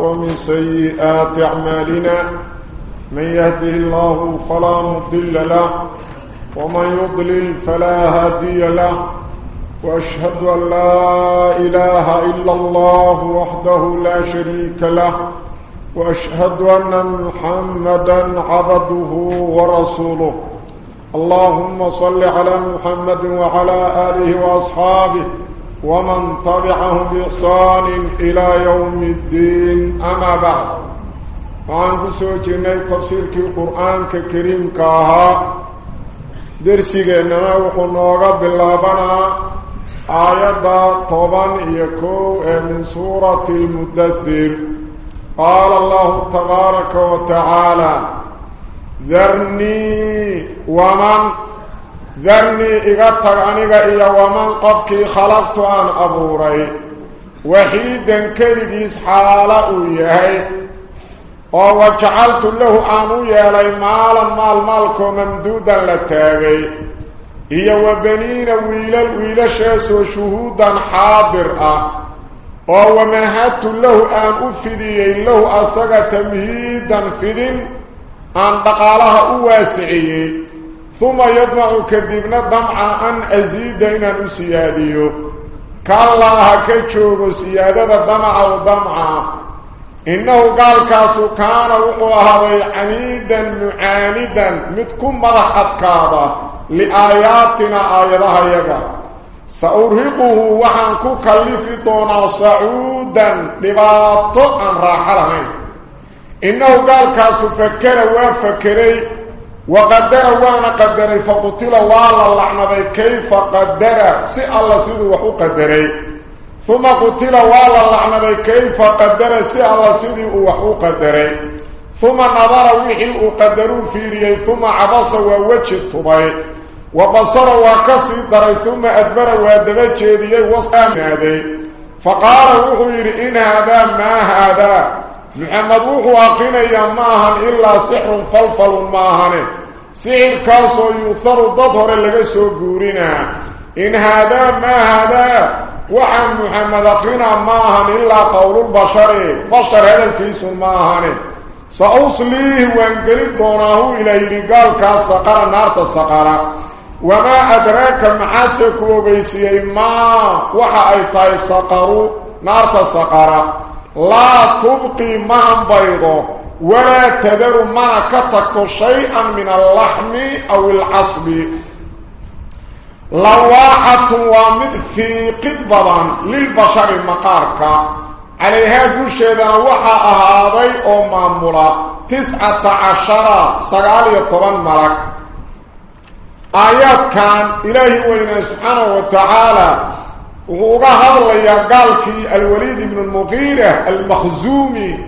ومن سيئات أعمالنا من يهده الله فلا مضل له ومن يضلل فلا هادي له وأشهد أن لا إله إلا الله وحده لا شريك له وأشهد أن محمدا عبده ورسوله اللهم صل على محمد وعلى آله وأصحابه ومن تبعهم بإحسان إلى يوم الدين أما بعد. وعن كسوجنا تفسير القرآن الكريم كاها. درسي إننا وقلنا باللابنا آيات طبعا يكو من سورة المدثر. قال الله تبارك وتعالى ذرني ومن ذرني إغتر أنيق إيا ومن قبكي خلقت عن أبوري وحيدا كريس حالا إياهي وجعلت له أنو يالي مالا مال مالكو ممدودا لتاغي إيا وبنين ويلا ويلا شاسو شهودا حاضر ومهدت له أن أفدي له أصغى تمهيدا فدن أن بقالها أواسعي ثم يدمع كذبنا دمع أن أزيد إن أسياديه كالله كيشوغ سيادة دمع ودمع إنه قال كاسو كان وقوها عنيدا معاندا متكم مضحت كابا لآياتنا آياتها يقال سأرهقه وحن كلف دونا صعودا لباطو عن راحلهم إنه قال كاسو فكر وفكري وقدر وأنا قدري فقتل والله اللعنة كيف قدر؟ سي الله سيدي وحو قدري. ثم قتل والله اللعنة كيف قدر؟ سي الله سيدي وحو قدري. ثم نظر وحي قدروا فيري ثم عبس ووجه الطبيب وبصر وكسي دري ثم أدبر وادبا جيدي وصام هذه فقال وحير إن هذا ما هذا؟ محمد وحو أقنيا ماهن إلا سحر فلفل ماهن سحر كاسو يثر ضطر لغا سوغورنا إن هذا ما هذا؟ وعن محمد أقنا ماهن إلا قول البشر. بشر هذا الكيس ماهن سأوصليه وانقلت دونه إليه قال كاسقر نار السقر. وما أدراك محاسك وبيسي ما؟ وحا أي تاي سقروا نار سقرا لا تبقي معا بيضا ولا تذر ما كتكت شيئا من اللحم أو العصب. لواحة ومد في قطبا للبشر مقارك عليها قشيدا وحا أهاضي أو مامولا تسعة عشر سقالية طبان ملك. آيات كان إلهي وإنا سبحانه وتعالى وغا هذا قالكي الوليد بن المغيرة المخزومي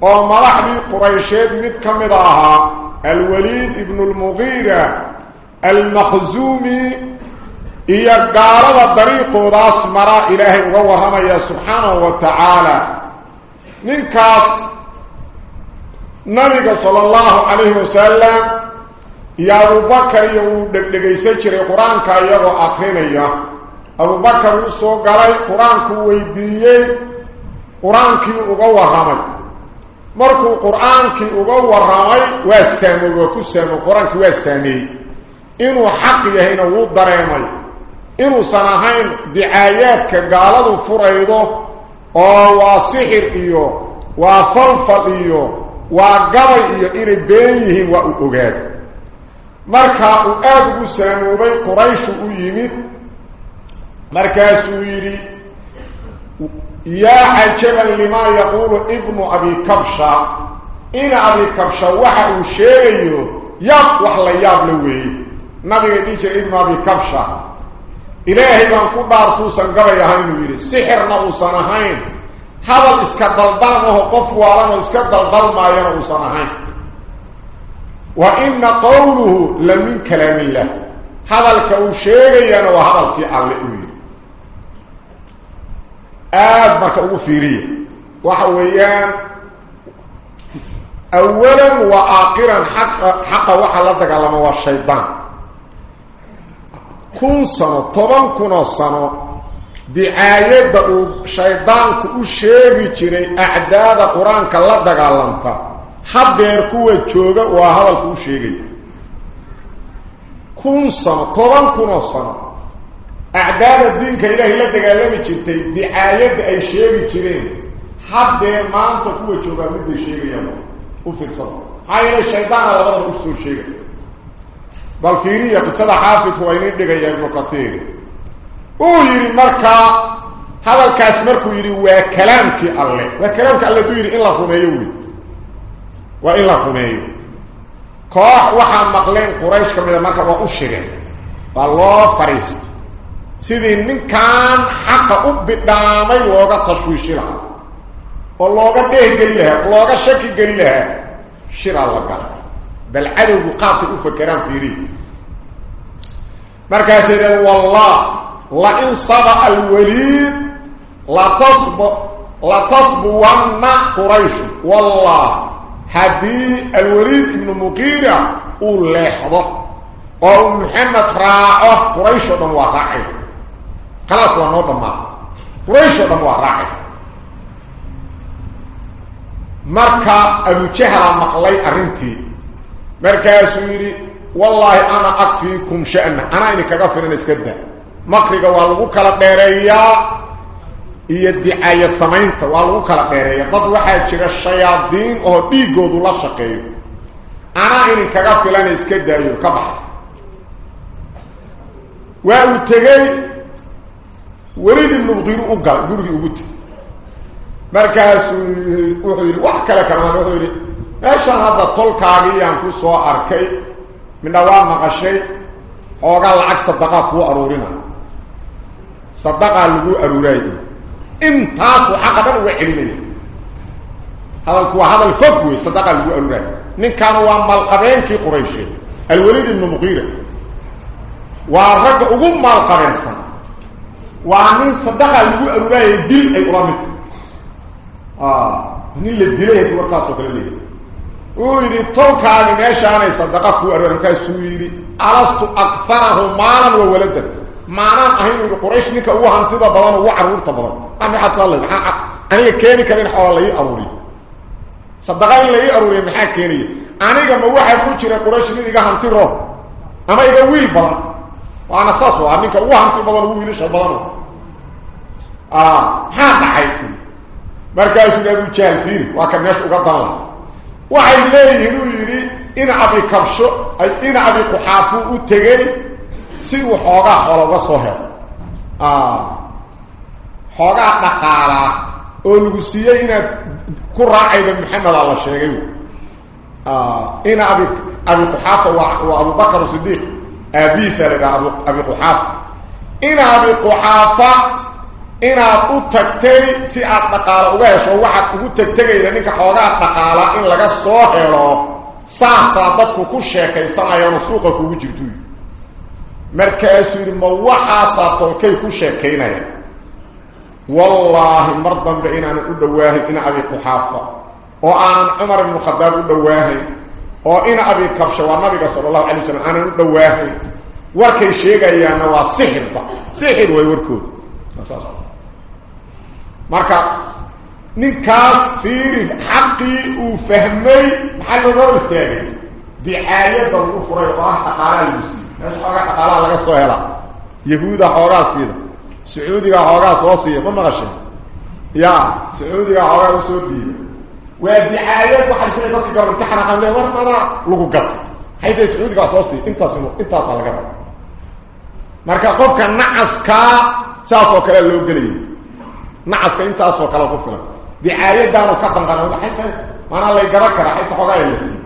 ومرحبي قريشيد متكمدها الوليد بن المغيرة المخزومي إيا قالوا الطريق داس مرا إلهي وغورهما يا سبحانه وتعالى من كاس نبي صلى الله عليه وسلم يا ابو بكر يو دغدغيسن jiray quraanka iyagoo aqrinaya abu bakar uu soo galay quraanku weydiiyay quraankii uga waramay markuu quraankii uga waramay waa saamay ku saamay quraankii waa saamay inuu xaq yahayna wuu dareemay inuu sanahayn dicaayadka gaaladu furaydo oo waa sixir iyo waa falfal iyo waa gabay iyo inay been yihiin waa u مركز ويري. يا عجبا لما يقول ابن أبي كبشا إن أبي كبشا وحا وشيء يق وحلا ياب لوي. نبي يديك ابن أبي كبشا إلهي من كبار توسن قبل يهين ويري سحر نبو سنهين هذا الإسكدال دلمه قفو ولم الإسكدال دلم ينبو سنهين وإن قوله لمن كلام الله. هذا الكوشيغي ينبو هذا الكي وهذا الكي الله أولي آد ما كأوفيري وحويان أولا وآخرا حق, حق وحلتك لما هو الشيطان كن سنة طبعا كن سنة dicaayadda uu shaydaanku u sheegi jiray acdaada qur-aanka la dagaalanta haddeer kuwa jooga waa hadalku u sheegaya kun sano toban kunoo sano أعداد الدين كإله إلا تقالب الشيطان دعاية بأي شيء بيكرين حد ما أنت قوة شوفا مدى شيء بيامه وفي الصدق هاي الشيطان على الله أستو الشيء بل في رئيه قصد حافظ هو إنه دقاء يجب كثير. ويري مركا هذا الكاس مركو يري وكلامك الله. وكلامك الله يري إلا خميوي وإلا خميوي كوح وحا مقلين قريش كميدا مركا وأشيغين بل الله فريست. Sidii ninkan xaqa u bidhaamay looga tashwiishi lahaa oo looga dheehgeli lahaa looga shaki geli lahaa shiraa la gala bal cadowgu qaabkay u fakeraan fiiriy markaasay dhaheen wallah lain saba'a alwaliid latasb latasbuwanna qurayshu wallah haddii alwaliid ibnu muqiira uu leexdo oo uu maxamed raaco quraysh oo dhan waa raacay خلاص وأنا ضما قريش ضموا راح مركا ابو جهل مقلي ارنتي مركا سويري والله أنا اكفيكم شان أنا اني كغفر اني تكدا مقري قالو كلا ديريا يدي ايات سمين تو قالو كلا ديريا قد وحا جرى شياطين أو ديغودو لا شقيه أنا اني كغفر اني تكدا يو كبح واو تغي وليد بن مغيره قال غرغي اوت مركز وحير وحكل كمان وحير إيش هذا طلق علي ان يعني كو سو اركاي من دوام مقشي أو قال عكس صدقة كو ارورنا صدقة لو اروراي إن تاسو عقد وحيلني هذا كو هذا الفكو صدقة لو اروراي من كانوا وان مال قرين كي قريش الوليد بن مغيرة. وارجع اوغو مال قرين وعنين صدقة اللي قوي أروباية دين أي قرامت آه نين اللي دليه دور كاسو قلليه ويري طوكا لماشانا صدقة قوي أروباية لكي سويري ألست أكثره مالا وولدا معنى أهين القريش نكا هو هانتضى بلان وعرور تبلان أمي حتى الله محاق أني كيني كمين حوال لي أروري صدقة اللي أروري محاق كيني أنا إذا ما هو حيكوشي لقريش نكا هانتضى أما إذا ويل بلان ugu hanti badan ugu wiilasha badan maxaa dhacay markaasuu yidhi abu jahl fiiri waa kan meesha uga dan laha waxay leeyihiin uu yidhi in abi kabsho ay in abi quxaafuu u tegey si uu xoogaa xoola uga soo helo xoogaa dhaqaalaa oo lagu siiyey inaad ku raacayda maxamedaa la sheegay in abi abi quxaafa waa waa abubakar sidiiq uga hesho waxaad ugu tegtegayda ninka xoogaa dhaqaala in laga soo helo saasaa dadku ku sheekaysanayaano suuqa kugu jirtu markaasuu yidhi ma waxaasaa tolkay ku sheekaynaya wallaahi mar dambe inaanan u dhowaahayn ina abi quxaafa oo aanan cumar ibnu khadaab u dhowaahayn oo ina abi kabsha waa nabiga sala allahu alay wasalam aanan u dhowaahayn warkay sheegayaanna waa sixirba sixir way warkooda marka ninkaas fiiri xaqii uu fahmay maxaa looga hor istaagay dicaayadda lagu furay oo ah dhaqaalaha lagu siiyey meesha xoogaa laga soo helaa yahuuda xoogaa siida sacuudiga xoogaa soo siiya ma maqasheen ya sacuudiga xoogaa usoo dhiiba mana lagu gatay hayday sacuudigaa soo siiya intaas intaasaa laga raba marka qofka nacaskaa saas oo kale loo gelaya nacaska intaasoo kale ku filan dicaayadaanu ka danqana ata maanaa lay garan karaa xayta xoogaa la siiy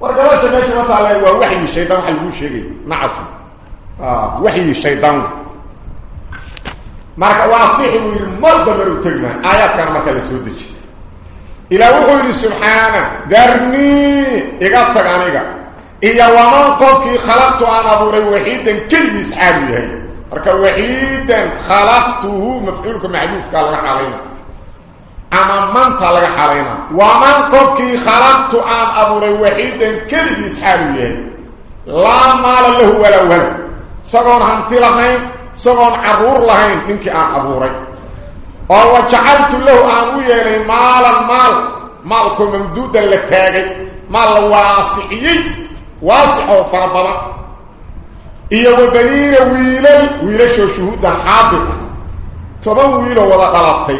war gabasha meesha ma taale waa waxyi shaydaan waxa laguu sheegay nacasku waxyi shaydaan marka waa sixi buu yidhi mar dambe u tegmaa aayaadkana marka la soo dejiy إلى وحول سبحانه درني إغطق عنك إيا ومن قوكي خلقت عن أبوري وحيدا كل يسحابي هاي أرك وحيدا خلقته مفعولك معجوف كالك علينا أما من طالك علينا ومن قوكي خلقت عن أبوري وحيدا كل يسحابي لا مال له ولا وهل سقون هنتي لهين سقون عبور لهين منك عن أبوري وجعلت له آن ويلي مالا مال مالكم ممدودا للتاغي مال واسعي واسع وفربلا إيا وبنين ويلي ويلي شو شهودا حاضر toban wiiloo wada dhalatay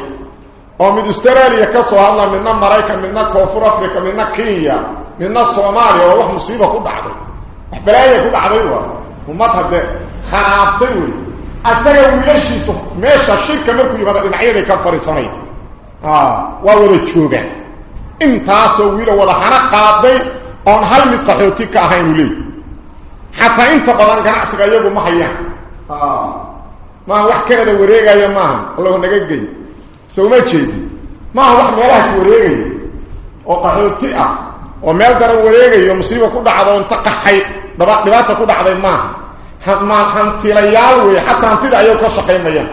oo mid australia ka soo hadla midna maraykan midna koonfur africa midna kenya midna soomaaliya oo wax musiiba ku dhacday wax balaaya ku dhacday waa ummad haddee khanaabtay wey asaga wiilashiisu meesha shirka markuu yimaado dhinacyaday ka fadhiisanay waa wada joogaan intaasoo wiilo wada hana qaaday oon hal mid qaxooti ka ahayn u leey xataa inta badan ganacsiga iyagu ma hayaan maaha wax kanada wareegaya maaha allahu naga gey sowma jeedi maaha wax meelahaas wareegaya oo qaxooti ah oo meel daran wareegayo musiiba ku dhacdo inta qaxay dhibaata ku dhacday maaha ما حنت ليال وي حتى انت ايو كشقينيان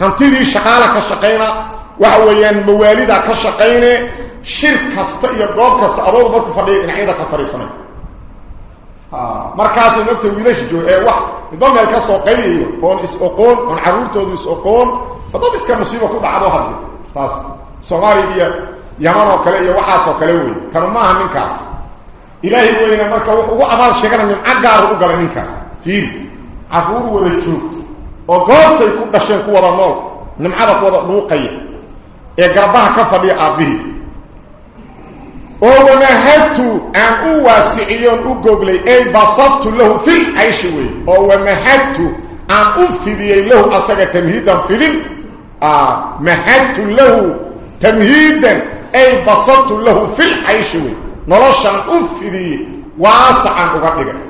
حنت دي شقالة كشقينا وحويان مواليدا كشقينة شرك كست يا غو كست ابو بكر فديق نعيده آه، كفرسنا ها مركز النفط ويلش جو اي واحد يبقى ملك سوقيه هون إس أقوم عن عروتو إس أقوم فطب اس كان مصيبة كل بعضه هذه خلاص صغاري دي يا مرو كلي وحا سو كلي وي. كان ما منكاس إلهي وين مركه وهو ابار شغلة من عقار وغلنكه wada nool nimcada ku wada dhuuqaya ee garbaha ka fadhiya aabbihii oo wamahadtu aan u waasiciyoon u goglay ay basabtu lahu fil cayshi wey oo wamahadtu aan u fidiyey lahu asaga tamhiidan fidin mahadtu lahu tamhiidan ay basabtu lahu fil cayshi wey noloshaan u fidiyey waasacan uga dhigay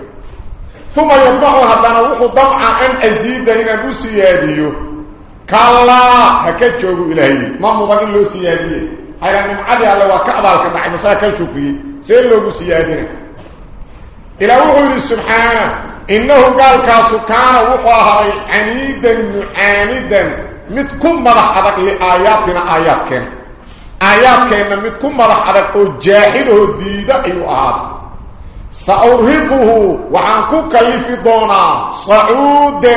ثم يطمحوا هدانا وحو ضمعا أن أزيدنا أن أسياديه كلا هكتشوه إلهي. ما مضاق إلا أسياديه حيرا من عدي على وكأبالك دعي مساء كالشكري سير له أسياديه إلى وحو سبحانه. إنه قال كاسو كان وحوه عنيدا معاندا متكم مضح لآياتنا آياتك آياتك إن متكم مضح وجاهده ديدا أيها سأرهقه وعن كلف دونا صعودا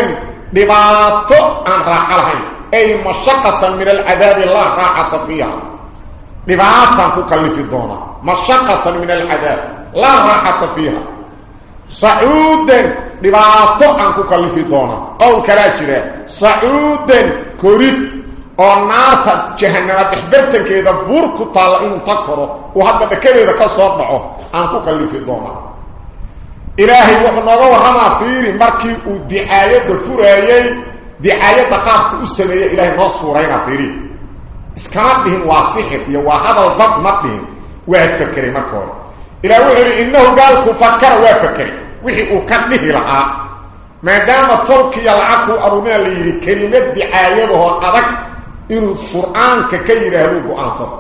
لباطو عن راحة أي مشقة من العذاب الله راحة فيها. لباطا كلف دونا مشقة من العذاب لا راحة فيها. صعودا لباطو عن كلف دونا قول كراجرة صعودا كوريد ونات جهنم بحبرت كده بورك طال ان تقره وهذا بكره ده كسو دعه ان كلف دوما الهي وحمره وحما في مركي ودعايه فرايه دعايه تقاق اسميه الهي نص ورينا فيري اسكابه واسخ يا وهذا الضبط ما فيه وافكر ما كور إلى وهر انه قال كفكر وافكر وهي وكنه لها ما دام تركي العقل ارمي لي كلمه دعايه وهو إن القرآن كيره له آثر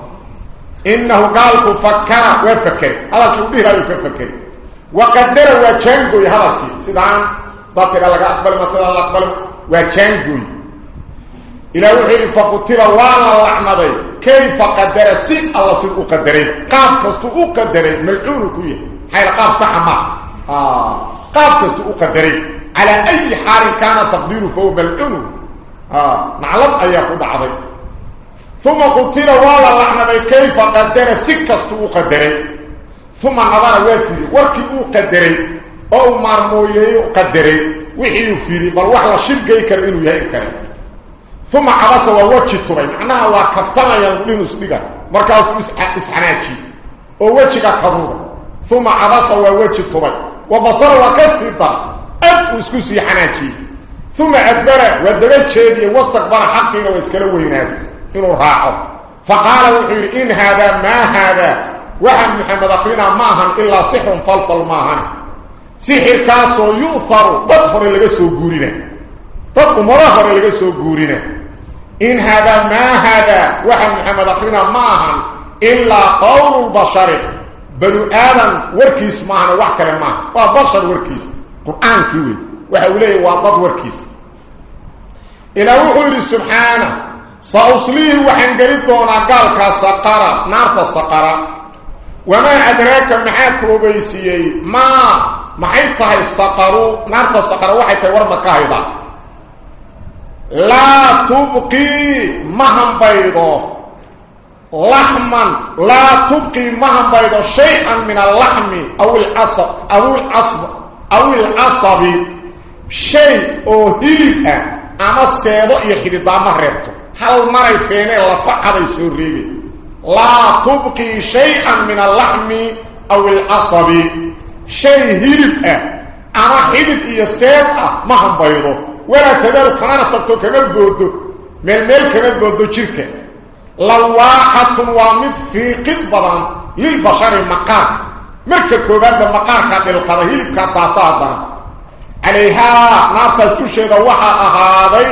إنه قال فكر وفكر على تنبيه له فكر. وقدر وچنجو يهلك سيدان باطل لك أقبل ما سيدان أقبل. وچنجو إلى وحي فقتل الله اللعنة كيف قدر؟ سيد الله سيد أقدره قاب كستو أقدره ملعون كويه. حيال قاب صحة ما؟ آه. قاب كستو أقدره على أي حال كان تقديره فهو ملعونه معلب أيها قد عضي ثم قلت له والله لعنة كيف قدر؟ سكست وقدر ثم نظر وفي وركي وقدر أو مرمويه وقدر وحي وفيري بل وحلا شبك يكرينو يا إكرين ثم عبس ووكي تري معناه وكفتنا يلغلينو سبقا مركز إسعناكي ووكيك كبوضا ثم عبس ووكي تري وبصر وكسر أنت وسكسي حناتي ثم عبره ودبتشه وصق بر حقه ويسكلوه هناك ثم راعه. فقال وحير إن هذا ما هذا؟ وهم محمد أخرين ماهن إلا صحر فلفل ماهن. صحر كاسو يؤثر تطهر لغا سوقورنا تطهر مراهر لغا سوقورنا إن هذا ما هذا؟ وهم محمد أخرين ماهن إلا قول البشر. بل آدم وركيس ما ماهن وحكا لماهن بشر وركيس. قرآن كيوه وحوليه وقد وركيس إلى وحوري سبحانه سأصليه وحنقردون عقالك السقارة نارة السقارة وما ادراك محاك ربيسيه ما محيطها السقارة نارة السقارة وحيطة ورمكا هيدا لا تبقي مهم بيضا لحما لا تبقي مهم بيضو شيئا من اللحم أو العصب أو العصب, أو العصب شيء أو هيلك. أما السيدو يحيد دامه ريبتو هل مري فيني لفعض يسوريبي لا تبقي شيئا من اللحم أو العصب. شيء هيلك. أما حيدك يسيدها مهم بيضو ولا تدار كمان تطو كمان بودو. من ميل كمان بودو شركة لواحة وامد في قطبة للبشر مقار مركة كوبان بمقار كان القرهيل calayhaa naartaas dusheeda waxaa ahaaday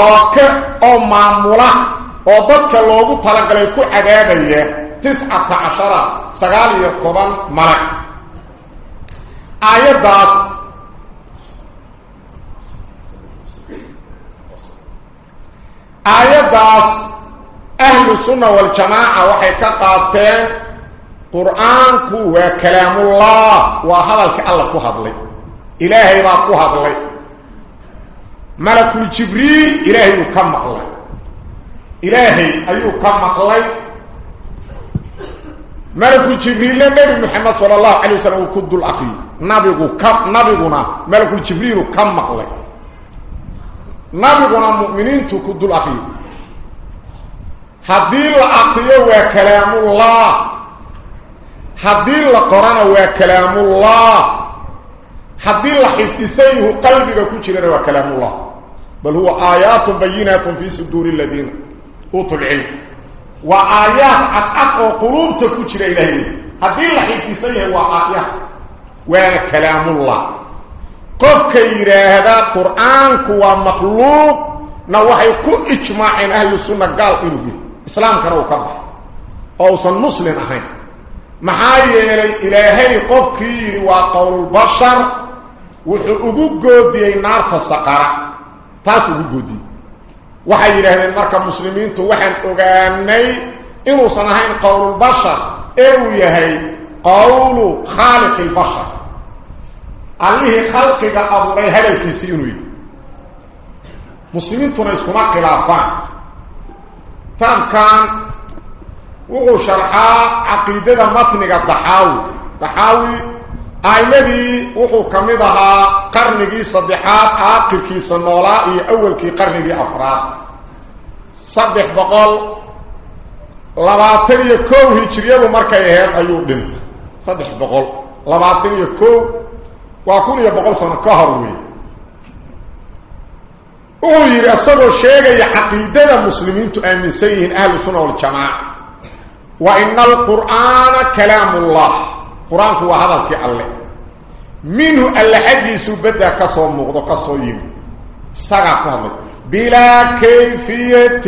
oo ka oo maamula oo dadka loogu talagalay ku cadaabaya tiscata cashara sagaal iyo toban malag aayaddaas aayaddaas ahlu sunna waljamaaca waxay ka qaateen qur'aanku waa kalaamullaah waa hadalka alla ku hadlay. إلهي باقوها بالله ملك الجبريل إلهي يكمع الله إلهي أي يكمع الله ملك الجبريل نبي محمد صلى الله عليه وسلم وكد الأخير نبي كم نبينا ملك الجبريل كمع الله نبينا مؤمنين تكد الأخير هذه الأخير وكلام الله. هذه القرآن وكلام الله. حد الله حفظيه قلبك كتيرا كلام الله بل هو آيات بينات في سدور الذين أوتوا العلم وآيات عن أقوى قلوبك كتيرا إلهي حد الله حفظيه وآيات وكلام الله قف كيرا هذا قرآن كوى مخلوق نوحي كو إجماعين أهل السنة قال إنه إسلام كانوا كبه أو سنسلنا هين محايا إلهي قف كيري وقول بشر wuxuu ugu goodiyey naarta saqara taas ugu goodiyey waxay yidhaahdeen marka muslimiintu waxaan ogaanay inuusan ahayn qowlulbashar ee uu yahay qowlu khaaliqi lbashar allihii khalqiga abuuray hadalkiisii inuu yihi muslimiintuna iskuma khilaafaan taamkan wuxuu sharxaa caqiidada matniga daxaawi daxaawi a'immadii wuxuu ka mid ahaa qarnigii saddexaad aakhirkiisa noolaa iyo awalkii qarnigii afraad saddex boqol labaatan iyo kow hijiriyadu markay aheyd ayuu dhintay saddex boqol labaatan iyo kow waa kun iyo boqol sano ka hor wey wuxuu yidhi isagoo sheegaya caqiidada muslimiintu القران هو هذا في الله منه الحديث بدا كسو مقدو كسو يم سغا بلا كيفيه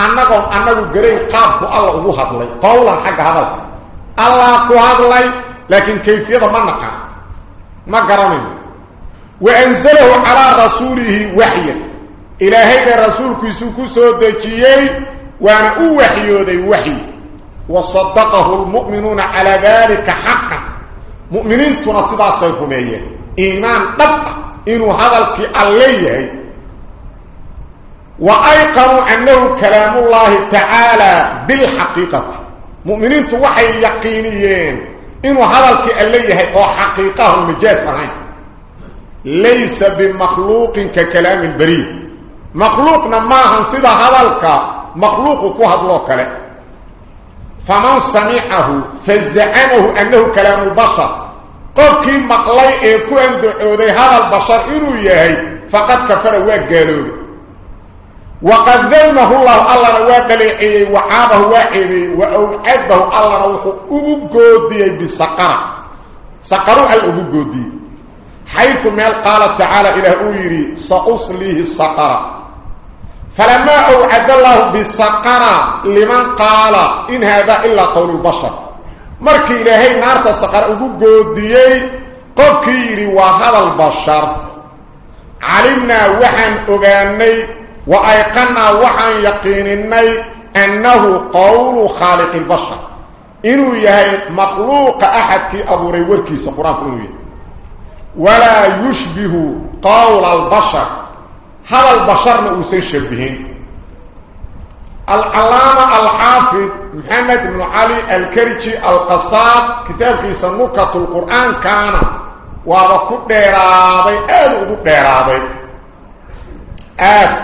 أنا قوم أنا غري قاب الله هو هذا قولا حق هذا الله هو هذا لكن كيفيه ما نقا ما قرمني وانزله على رسوله وحيا إلى هيدا رسولك يسو كسو دجيي وأنا وحيودي وحي, وحي. وصدقه المؤمنون على ذلك حقا. مؤمنين تنصد على صيفهمية إيمان طبق إنه هذا الكأليه وأيقنوا أنه كلام الله تعالى بالحقيقة. مؤمنين توحي يقينيين. إنه هذا الكأليه هو حقيقة المجاسة ليس بمخلوق ككلام البريد مخلوقنا ما هنصد هذا الكأليه مخلوق كهد الله كلام. فمن سمعه فزعمه أنه كلام البشر. قف كي مقلي اي كو اندعوده هذا البشر إنو يهي فقد كفر وقالوه وقد ذلمه الله الله وقلعه وعابه وعبه وعبه الله وقلعه وقوده بسقر سقره الوقوده حيث ما قال تعالى إلى أويري سأصليه السقرة. فلما أوعد الله بالسقرة لمن قال إن هذا إلا قول البشر. مرك إلهي نار تسقر أبو قوديي قف كيري وهذا البشر. علمنا وحن أغاني وأيقنا وحن يقينني أنه قول خالق البشر. إنه يهي مخلوق أحد كي أبو ريوركي سقران ولا يشبه قول البشر. هذا البشر نوسي شبهين العلامة الحافظ محمد بن علي الكريتي القصاب كتاب في سنوكة القرآن كان وابكو ديرابي. آد ادو ديرابي؟ آد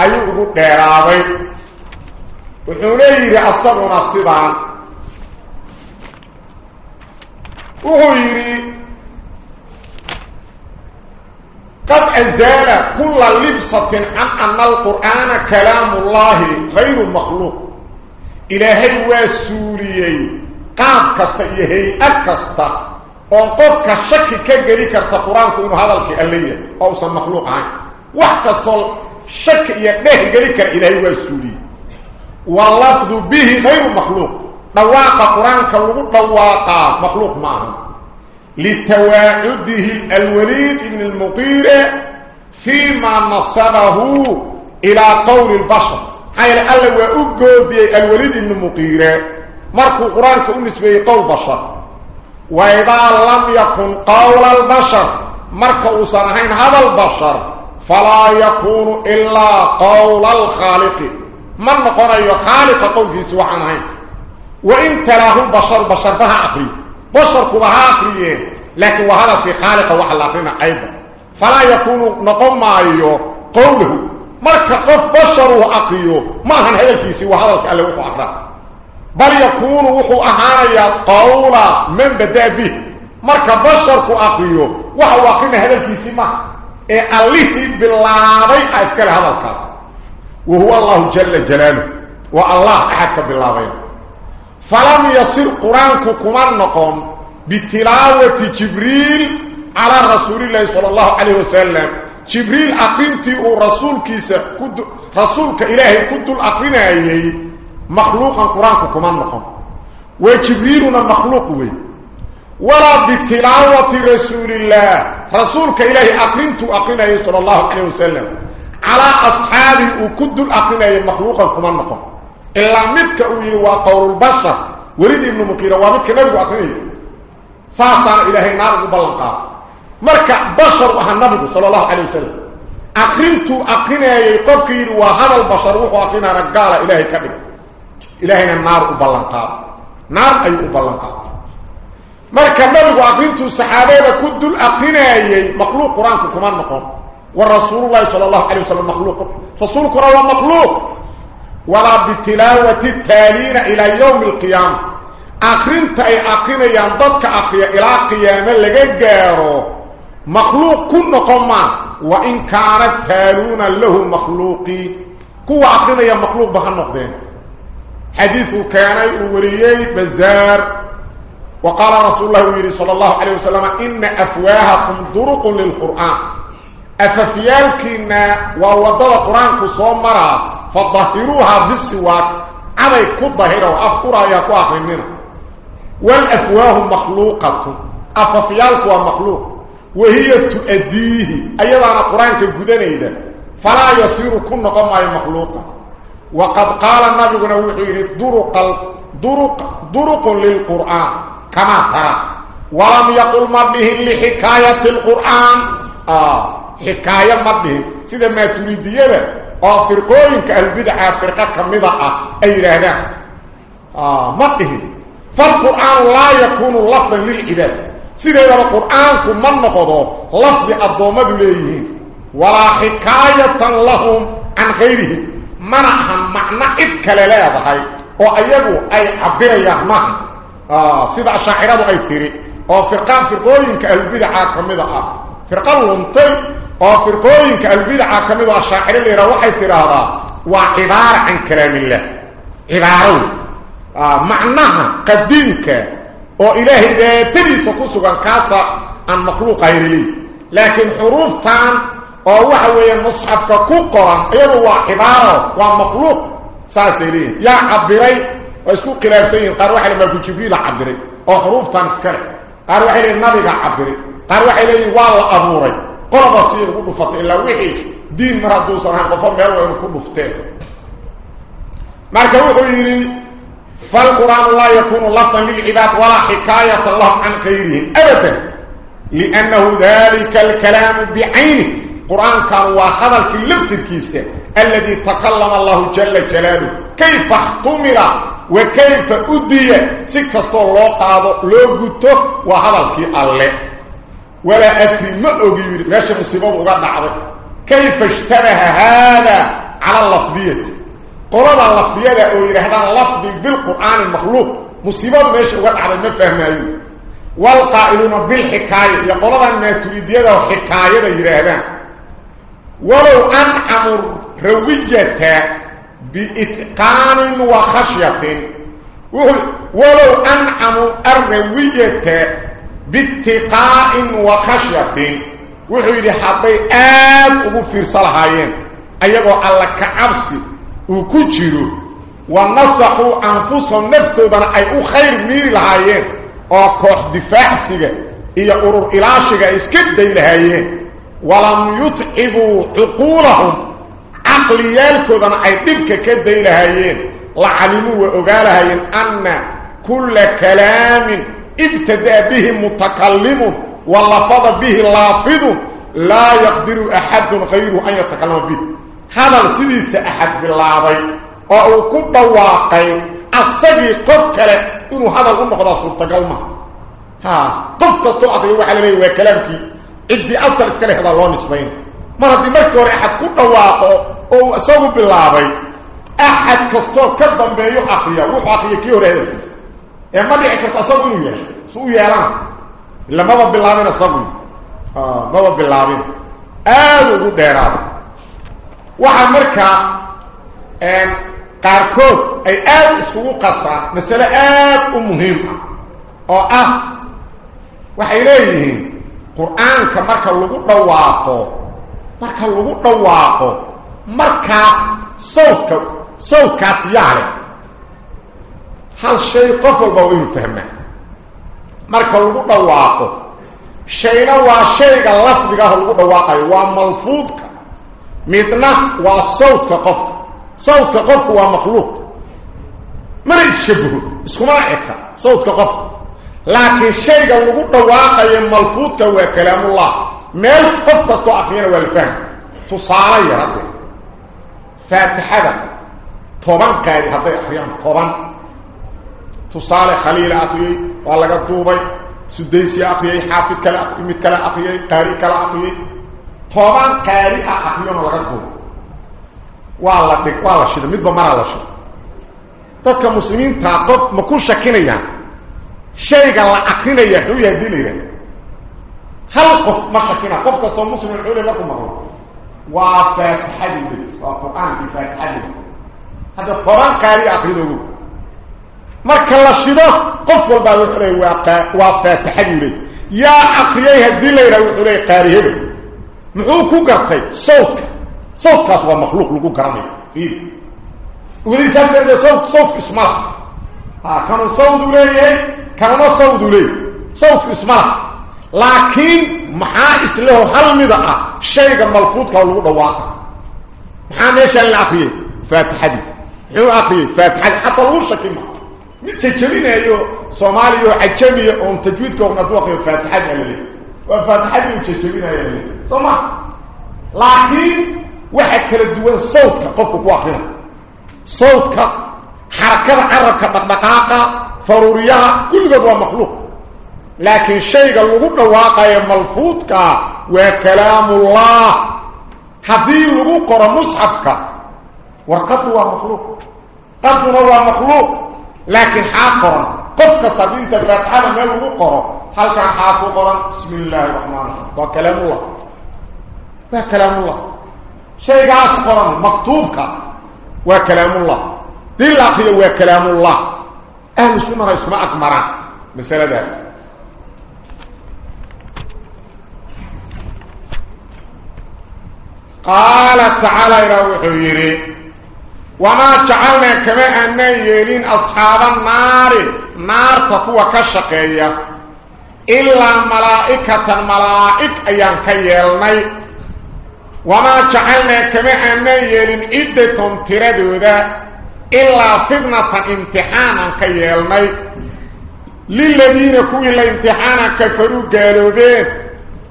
ايو ادو ديرابي؟ وحوليه أصدنا الصبان وهو قد أزال كل لبسة عن أن القرآن كلام الله غير مخلوق. إلهي واسوليي قام كستا إلهي أكستا. وانقفك الشك كجري كرتا قرآن كونه هذا الكألية أوسا مخلوق عين. وحكستا شك يده جري كإلهي واسولي واللفظ به غير مخلوق. دواق قرآن كالوغو دواق مخلوق معه لتواعده الوليد بن المطير فيما نصبه إلى قول البشر. حيث قال وأقود الوليد بن المطير. مركو قرآن كأنسبه قول بشر. وإذا لم يكن قول البشر مركو صنعين هذا البشر. فلا يكون إلا قول الخالق. من قرأي خالق قول في سوى عنه وإن تراه البشر بشر بها أخري بشر كبها أخريين لكن وهذا في خالق وحلافين أيضا. فلا يكون نقوم معيه قوله. مركا قف بشر وأقريه ما هن هذا في سوى هذا الكأله وحو أخرى بل يكون وحو أهايا قولا من بدأ به. مركا بشر وأقريه وحو أقرنا هذا في سوى إيه الله بالله أسكال هذا الكاس وهو الله جل جلاله. والله أحد بالله فلم يصير قرآنك كمان نقوم بتلاوة جبريل على رسول الله صلى الله عليه وسلم. جبريل أقيمتي ورسول كيسا كد رسولك إلهي كد الأقينة مخلوقا قرآنك كمان نقوم. وجبريلنا مخلوق وي. ولا بتلاوة رسول الله. رسولك إلهي أقيمت أقينة صلى الله عليه وسلم. على أصحابه وكد الأقينة مخلوقا كمان نقوم. إلا مدك أوي وقول البشر. وريد ابن مكيرا ومدك نبقى أقينة ساسان إلهي نار بلنقا مركع بشر وها النبي صلى الله عليه وسلم. أخرنت أقرنا يقفكير وهذا البشر وهو أقرنا رجال إلهي كبير. إلهينا النار بلنقا نار أي بلنقا مركع النبي وأقرنت الصحابة كد الأقرنا مخلوق قرآن كمان مقام. والرسول الله صلى الله عليه وسلم مخلوق. رسول قرآن مخلوق. ولا بتلاوة التالين إلى يوم القيامة. اخرنت إي اقريان ضدك اقريا إلى قيامة لغا غيرو مخلوق كن قما وإن كانت تالون له مخلوقي. كو اقريا مخلوق بها نقدين حديث كان يوريي بزار. وقال رسول الله صلى الله عليه وسلم إن أفواهكم طرق للقرآن. اففيالكنا ووضل القرآن كصومرا فظهروها بالسواك. علي كظهره وأفقرها يا كواخرين والأفواه مخلوقة. أففيالك ومخلوق وهي تؤديه. أيضا القرآن كالقدنين فلا يصير كن قمع مخلوقا وقد قال النبي نوحي درق درق درق للقرآن. كما ترى ولم يقل ما به لحكاية القرآن. آه حكاية ما به سيدا ما تريد أو فرقوين كالبدعة فرقة كمضة أي رهنا آه ما به فالقرآن لا يكون لفظا للعباد سيدة القرآن من نقضه لفظ الضومد ليه ولا حكاية لهم عن غيره منعهم معنى إبكال لا يضحي وأيضا أي عبير يهمه آه سيدة الشاعرات أي تري وفرقان فرقوين كالبدعة كمدعة فرقان وفرقوينك البدعة كمي وشاعر اللي روحي ترادا وعبارة عن كلام الله عبارة معناها قدينك وإلهي إذا تريس قصوك الكاسة عن مخلوق غير لي لكن حروف تان وهو المصحف كقرا هو عبارة ومخلوق ساسرين يا عبري ويسكو قلال سيين قروح لما بكبيل عبري وحروف تان سكر قروح لنبي عبري قروح لي والأبوري qolaba siir ku dhufatay ila wixii diin maradu sanan qof meel weyn ku dhuftay marka wuxuu yiri فالقرآن لا يكون لفظا للعباد ولا حكاية الله عن غيرهم أبدا لأنه ذلك الكلام بعينه قرآن كان وحضر كلمتر كيسة الذي تكلم الله جل جلاله كيف احتمل وكيف أدي سكستو الله قادو لو وحضر كي الله ولا أثري ما أقول ماشي مصيبات وقعد عضي كيف اشتبه هذا على اللفظية؟ قرآن اللفظية أو هذا اللفظ بالقرآن المخلوق. مصيبات ماشي وقعد عضي ما فهمه والقائلون بالحكاية. يقولون أن تريدية حكاية يرهدان ولو أنعم روية بإتقان وخشية. ولو أنعم الروية باتقاء وخشية. وحيدي حطي آب وفير صلحاين أيقو الله كأبسي وكجيرو. ونصحوا أنفسهم نفتو دان أي أخير مير الهايين أكوح دفاعسي إيا أرور إلاشي إسكت دي الهايين ولم يتعبوا عقولهم. عقليالكو دان أي دبك كت دي الهايين لعلموا وقال أن كل كلام كلام ابتدى به متكلم ولفظ به لافظ لا يقدر أحد غيره أن يتكلم به. هذا السديس أحد بالله وأكد واقع السبي قفك له هذا الأم قد أصل التكلم قفك استرعت يوحل لي وكلامك. إذ بأصل إسكالي هذا الله نسبين. مرد مكور أحد كد واقع وأصل بالله أحد كستور كذبا بأيو أخيه وحاقيه كيه رأيه yeesho su u yeelana ila maba bilaabin asagu maba bilaabin aada ugu dheeraada waxaa markaa qaarkood ay aad iskugu qasaan masale aad u muhiim ah oo ah waxay leeyihiin qur-aanka marka lagu dhawaaqo marka lagu dhawaaqo markaas sawdka sawdkaas yaa leh hal shay qof walba waa inuu fahmaa marka lagu dhawaaqo shayna waa shayga lafdiga ah lagu dhawaaqayo waa malfuudka midna waa sawdka qofka صوتك قفك ومخلوق ما يشبهه؟ اسكما عكا صوتك قفك لكن الشيء اللي قلت واقعي ملفوظك هو كلام الله. ما القفك استوى أخيرا والفهم تصاري يا ربي فاتحة طبعا قاعد هذا أخيرا تصاري خليل أخيري والله قد دوبي سديسي أخيري حافظ كلا أخيري كلا أخيري قاري كلا أخيري طبعا قاري أخيرا والله قد دوبي waa la dhig waa la shido midba maraa la shido dadka muslimiinta qof ma ku shakinayaan shayga la akrinaya wuxuu yahay hadii la yidhahda hal qof ma shakina qof kastoo muslim wuxuu le marku maqlo waa faatixadii wey waa qur-aankii faatixadii hadda toban qaari akridoogu marka la shido qof walbaa wuxuu leey waa waa faatixadii ley yaa akriyay haddii la yidhahda wuxuu leey qaari hebel muxuu ku gartay sawdka صوتك هو مخلوق لغو كرمي فيه ولي ساسر صوت صوت اسمه ها كانوا صوت ليه كانوا صوت ليه صوت اسمه لكن محا اسله هل مدى شيء ملفوظ كان لغو دواق محا ميشا العقية فاتحة دي هو عقية فاتحة تجرين ايو صومالي وعجمي ام تجويدك ونطوق الفاتحة اللي وفاتحة اللي تجرين ايو صومع لكن واحد كالدوان صوتك قفك واخرة صوتك حركة عركة بقبقاقة فرورية كل قدوة مخلوق. لكن الشيء قال لقوك الواقع ملفوتك وكلام الله حديل لقوك ورمصحفك ورقته مخلوق. قرده مخلوق. لكن حاقرا قفك صدينت فاتحانا ميل مقرا هل كان حاقرا بسم الله الرحمن الرحيم. وكلام الله. وكلام الله. شيء عاصفرا مكتوبك وكلام الله. للأخير وكلام الله. أهل سنة ما أكمرا مثال داس. قال تعالى إلى وحيري وما جعلنا كما أن يلين أصحاب النار. نار تقوى كشقية. إلا ملائكة ملائك أيام كيالني وما جعلنا كما أن يلين إدة تردودا إلا فتنة امتحانا كيالني للذين كوي الامتحانا كفروا قالوا بيه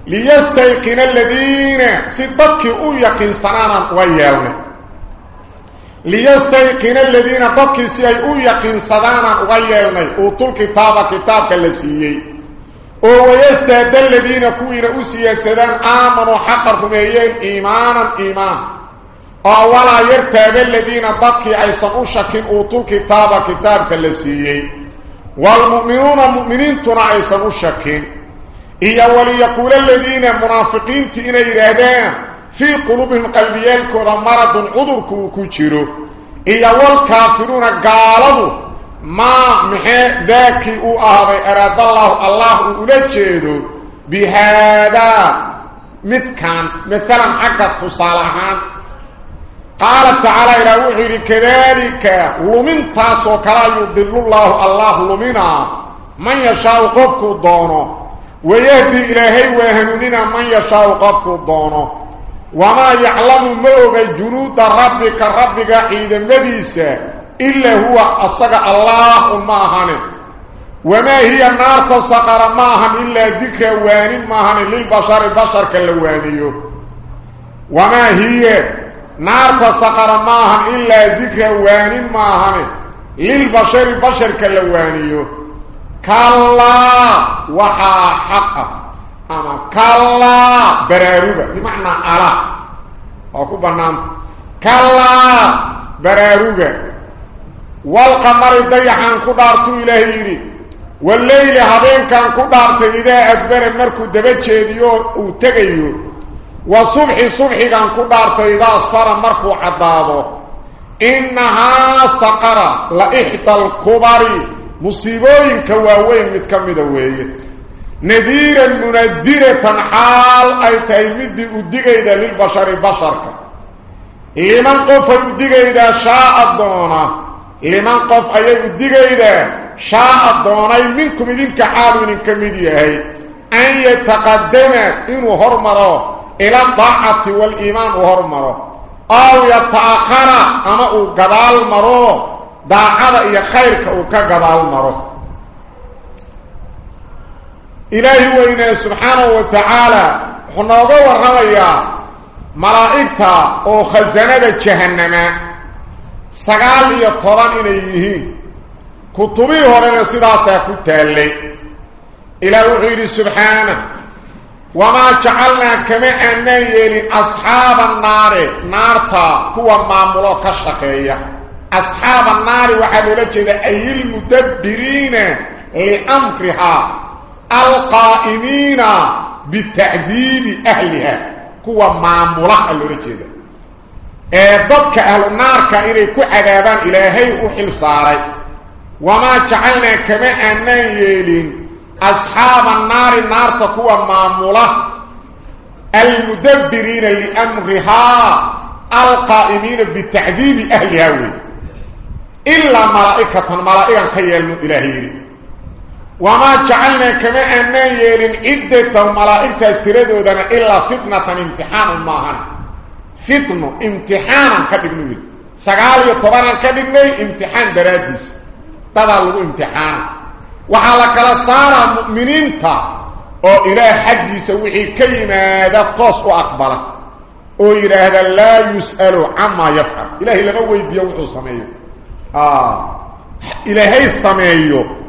liyastayqina aladiina si dadkii u yaqiinsanaanan uga ليستيقن الذين قد سي أو يقين صدانا غيرنا أو طول كتاب كتابك لسي أو ويستهد الذين كوين اسي سدان آمنوا حقرهم ايين إيمانا إيمان. أو ولا يرتاب الذين قد اي سوشك أو طول كتاب كتابك لسي والمؤمنون المؤمنين ترى اي سوشك اي اول يقول الذين منافقين تين يرهدان في قلوبهم قلبيين كذا مرض عذر كوكوشيرو إلا والكافرون قالوا ما محي ذاكي أو أهضي أراد الله الله أولجيرو بهذا مت كان مثلا حكت صالحا قال تعالى إلى وعير كذلك لمن تاسو كلا يضل الله الله لمنا. من يشاء قفك الدونه ويهدي إلى هيوه من يشاء قفك الدونه وما يعلم ما هو جنود ربك ربك عيد مديسا إلا هو أصدق الله ماهن. وما هي النار تصقر ماهن إلا ذكى وان ماهن للبشر بشر كاللواني وما هي نار تصقر ماهن إلا ذكى وان ماهن للبشر بشر كاللواني كالله وحا حقه. Ahane lilbashari basharka la waaniyo kallaa waxaa xaqa ama kallaa baraaruga bimacnaa ala waa ku bannaanta kallaa baraaruga walqamari dayaxaan ku dhaartuu ilaahay yidhi walleyli habeenkan ku dhaartay idaa adbara markuu daba jeediyo uu tegayo wa subxi subxigan ku dhaartay idaa asfara markuu caddaado innahaa saqara la ixda alkubari musiibooyinka waaweyn mid ka mida weeye nadiiran munadiratan xaal ay tahay midii u digayda lilbashari basharka liman qofay u digaydaa shaaa doona liman qof ayay u digaydaa shaaa doonay minkum idinka xaalu إلهي وإنا سبحانه وتعالى هنا حنوضو ورغايا ملائكة أو خزنة جهنم. سقال يطران إليه. كتبه هرين صدا ساكوتة اللي إلهي وغير سبحانه. وما جعلنا كما أنه لأصحاب النار. نارتا هو معمولو كشقية. أصحاب النار وحلولة لأي المدبرين لأمرها. القائمين بتعذيب أهلها. كوا معمولا الرجل ضدك أهل النار كان يكون عذابا إلهي أحل صاري. وما جعلنا كما أن يلين. أصحاب النار النار تكوا معمولا المدبرين لأمرها القائمين بتعذيب أهلها. إلا ملائكة ملائكة كي إلهي وما جعلنا كما أنه يلين إدة الملائكة استردوا دانا إلا فتنة امتحان ماهان فتنة امتحانا كبيرنوه سقالي طبعا كبيرنوه امتحان درادس تضلو امتحان. وحالك صار المؤمنين تا. أو إله حجي سوحي كينا ذا قص وأقبلا أو إله هذا لا يسأل عما يفعل. إلهي لغوه ديوه سمعيه آه. إلهي سمعيه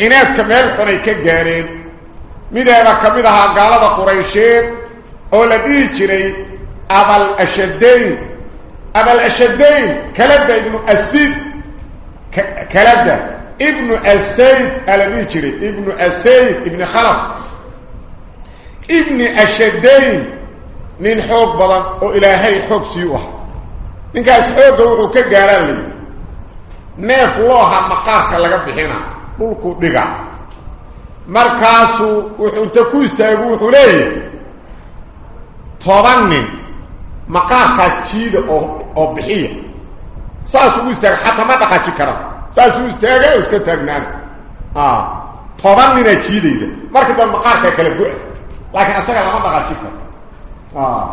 إناد كميل خني كجارين. ميدالا كميدها قالت قريشين. أولا دي جري أبل أشدين. أبل أشدين. كلبدا ابن أسيد. كلبدا ابن أسيد. ألا دي جري ابن أسيد. ابن خلف. ابن أشدين. من حوق بلا وإلهي حوق سيوه. من كاس حوق وحوق كجارين نيف الله مقارك لقب هنا. Dhulku dhiga markaasuu wuxuu inta ku istaagu wuxuu leeyahay toban maqaarkaas jiida oo oo bixiya saas ugu istaaga xataa ma dhaqaaji karaan saas uu istaagay oo iska taagnaana ah toban nina jiidayda marka dad maqaarka kala go laakiin asaga lama dhaqaaji karo ah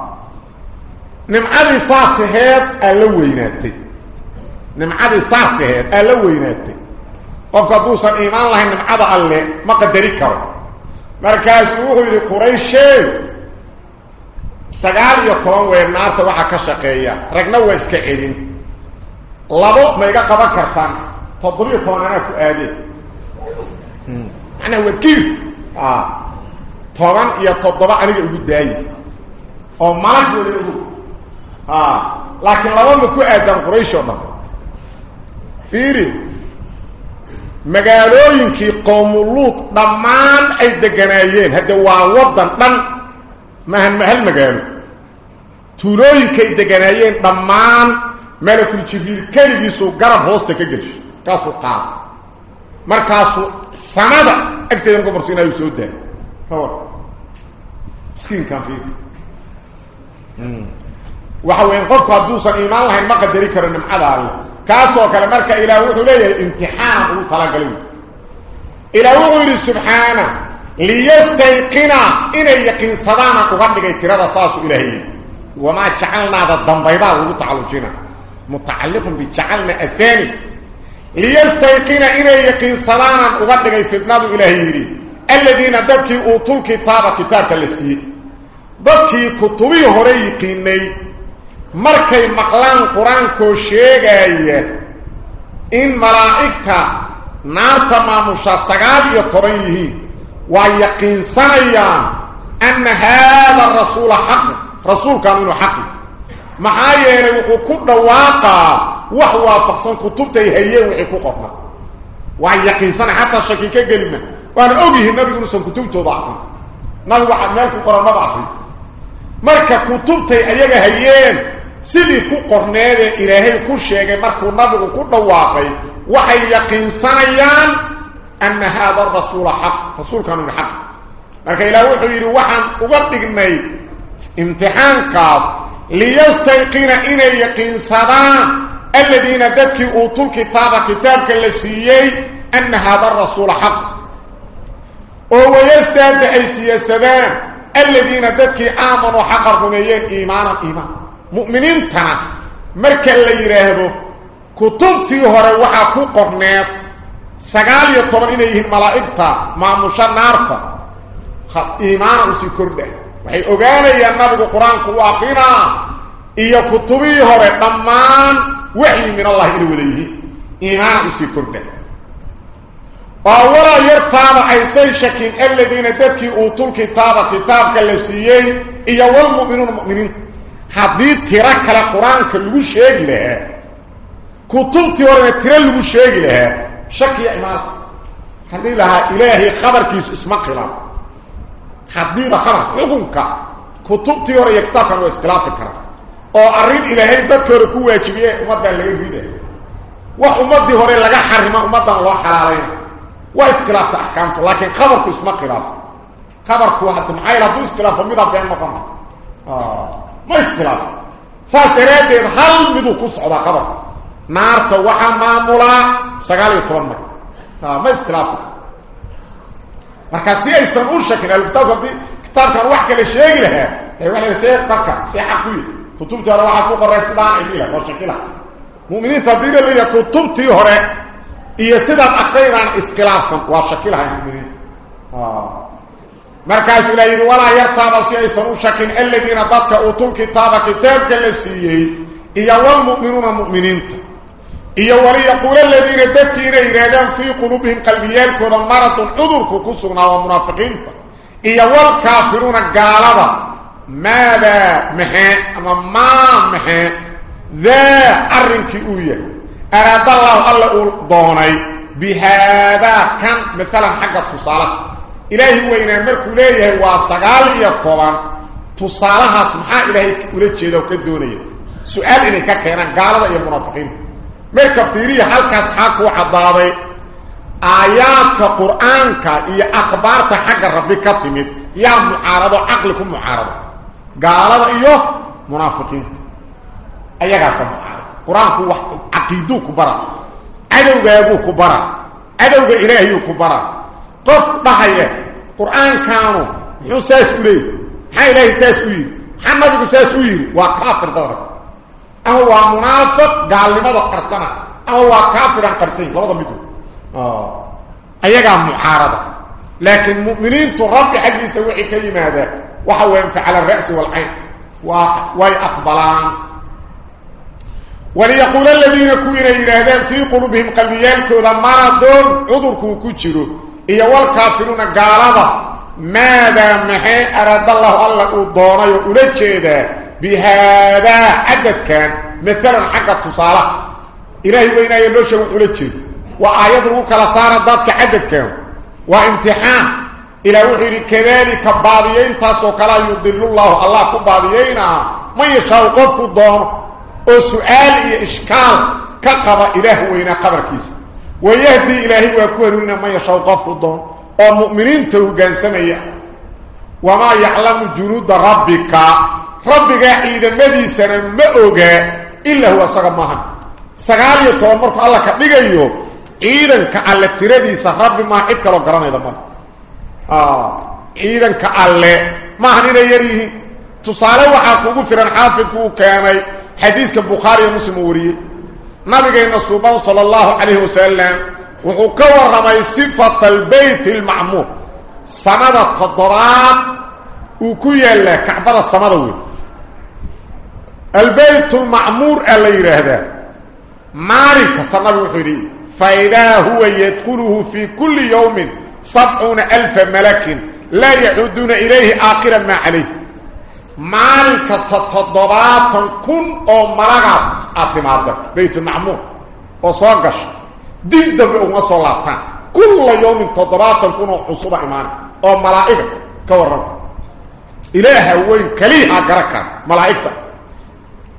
nimcadii saasaheed aa la weynaatay nimcadii saasaheed aa la weynaatay iyo toban weer naarta waxaa ka shaqeeya ragna waa iska celin labo ma iga qaban kartaan toddobiyo toban anaa ku aadeen macnaha wakiil toban iyo toddoba aniga igu daayi oo malag wada ogu laakiin laba ma ku aadan quraysh oo dhan fiiri magaalooyinkii qowmuluud dhammaan ay deganaayeen hadde waa waddan dhan maahan mahal magaalo tuulooyinkay deganaayeen dhammaan malakul jibriil keligiisuu garab hoosta ka gelsho kaasuu qaada markaasuu sanada agteedan goborsiinaayu soo daay kawar miskiinkan fiir waxa weyan qofku hadduusan iimaan lahayn ma qadari karo nimcada alle كاسو كلا مركا إلى وحو ليه امتحان أو طلاق له إلى وحو يري سبحانه ليستيقنا إن يقين صدانا قغمك اترادة ساسو إلهي. وما جعلنا هذا الدنبايضاء وغو تعالوشينا متعلق بجعلنا الثاني ليستيقنا إن يقين صدانا قغمك الفتنة إلهي الذين دبكي اوتوكي طابة كتابة لسي. بكي كتبي هوري يقيني. Markay maqlaan qur-aankoo sheegaya in malaa'igta naarta maamusha sagaal iyo toban yihiin waa yaqiinsanayaan anna haada rasuula xaqu rasuulkan inuu xaqi maxaa yeelay wuxuu ku dhawaaqaa wax waafaqsan kutubtay hayeen wixii ku qorna waa yaqiinsanay xataa shaki ka gelina waana ogyihiin nabigu inuusan kutubtooda akrin nabigu waxaad meel ku qoran maba marka kutubtay ayaga hayeen سيدي كو قرنيد إلهي كو شيغي ماركو نبي كو دواقي وحي يقين سنيان أن هذا الرسول حق رسول كان حق لك إلا وحي روحان أغردق ني امتحان كاف ليستيقين إنا يقين سنان الذين ددك أوتو الكتاب كتاب اللي أن هذا الرسول حق وهو يستيقين أي سيسدان الذين ددك آمنوا حقرهم إيمانا إيمانا marka la yidhaahdo kutubtii hore waxaa ku qorneed sagaal iyo toban inay yihiin malaa'igta maamusho naarta iimaana usii kordha waxay ogaanayaan nabigu qur-aanku u aqrinaa iyo kutubihii hore dhammaan waxyi min allahi inay wada yihiin iimaana usii kordha oo walaa yartaaba aysan shakin aladiina dadkii uutul kitaaba kitaabka la siiyey iyo walmu'minuuna mu'miniinta haddii tiro kale qur-aanka lagu sheegi lahaa kutubtii horena tiro lagu sheegi lahaa shakiya imaanka haddii lahaa ilaahay khabarkiisu isma khilaaf haddiiba khabar xukunka kutubtii hore iyo kitaabkan waa iskhilaafi karaa oo arrin ilaahay dadka hore ku waajibiye ummaddan laga rida wax ummaddii hore laga xarima ummaddan loo xalaalayna waa iskhilaafta axkaamtu laakiin khabarku isma khilaafo khabarku hadda maxaa yal hadduu iskhilaafo midaa been noqona ما استلاف فاستريت الحل بدو كصعبا خبر. نار توحا ما مولا سقال يترمى ما استلاف مركزي اي سنوشا كنا الكتاب دي كتاب كان وحكا لشيق لها ايو أنا سيد بكا سيحا قوي كتب تي روحا كوبا رأس باعن إليها. ما شكلها. مؤمنين تدير اليها كتب تي هرى إيه سيدات أخيرا استلاف سنوشا كلها المؤمنين مركز إليه ولا يرتاب سيئي سنوشك الذين ضدك أوتون كتابك تلك اللي سيئي إيهو المؤمنون المؤمنين إيهو ليقول الذين ضدك إليه في قلوبهم قلبيين كذا مرض عذرك كسونا ومنافقين إيهو الكافرون قالوا ماذا مهي أما ما مهي ذا أرنك أويه أراد الله الله أول ضوني بهذا كان مثلا حقا تصالح إلهي وين أمرك إليه وصغال يطبع تصالها سبحان إلهي ولتشيه دوك الدونية سؤال إني كاكينا قال هذا يا منافقين. مركب فيري حال كاسحاك وعضابي آيات القرآن إيا أخبار تحق الرب كاتمت يا معارضة عقلكم معارضة قال هذا إيوه منافقين. أيها سبحان القرآن هو عقيدو كبرا. أدوك يبو كبرا. أدوك إلهي كبرا. قف ضحية قرآن كانوا. حساس إليه حي إلهي ساس إليه محمد ساس إليه وكافر ضرب أهو منافق. قال لماذا قرصنا أهو كافر عن قرصين. لماذا مدو آه. أيها محاربة. لكن مؤمنين تربي حق يسوي كلمة هذا. وحو ينفع على الرأس والعين. ويأقبلان وليقول الذين كوين إرادان في قلوبهم قلبيان كوذا مرضون عذركم كجروا. إيا والكافرون قالوا ماذا محي أراد الله الله الضوني أولجيدا بهذا عدد كان مثلا حق التصالح إلهي وإنا يلوشا وأولجيد وآيات روكا لصارت ذاتك عدد كان وامتحان إلى وحير كذلك بعضيين تاسو كلا يضل الله الله كبعضيين من يشاء قفك الضون وسؤال إشكال كقضى إله وإنا قبركيس ويهدي إلهي ويكون من يشاء قفك الضون ومؤمنين توقان سمية. وما يعلم جنود ربك. ربك إذا مدي سنة مأوغا إلا هو سغب مهن سغال يتوامرك الله كبيريو إذا كألا ترديس ربي ما عدك لو قران إذا مهن آه. إذا كألا ما هنين يريه تصالي وحاكوكو فران حافظكو كامي. حديث البخاري ومسلم وريه نبي الصوبان صلى الله عليه وسلم وحكور رمي صفة البيت المعمور سند التضرات وكوية الله كعبر السمدوي البيت المعمور اللي هذا مالك سند وحري فإذا هو يدخله في كل يوم سبعون ألف ملك لا يعودون إليه آخرا ما عليه مال كستطدبات كن أو مرغب اعتماد بك بيت المعمور. وصاقش دين دفعهم أصلا لابتان كل يوم تطدبات كن أو حصوب ايمان أو ملائكة. كورب إله هو كليها قركا ملائكة.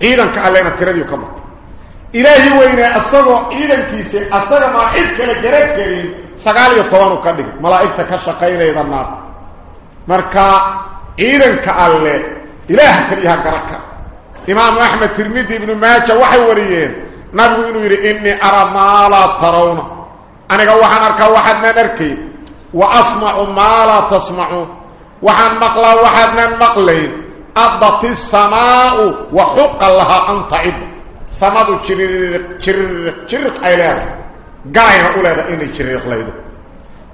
عيدا كعلينا تردي وكبرت إله هو أصغو عيدا كيسي. أصغو ملائكة لجريك سقال يطوان وكبرت ملائكة كشقين إذا النار. مركا عيدا كعلينا إله كليها كركا إمام أحمد ترميدي بن ماجة وحي وليين نبو إنو يري إني أرى ما لا ترون. أنا قال وحان أركا وحان نركي وأسمع ما لا تسمع وحن مقلا وحان مقلين. أبط السماء وحق الله أن تعب. سمد كريرق كريرق كريرق أيلاك قاين أولا إني كريرق ليدو.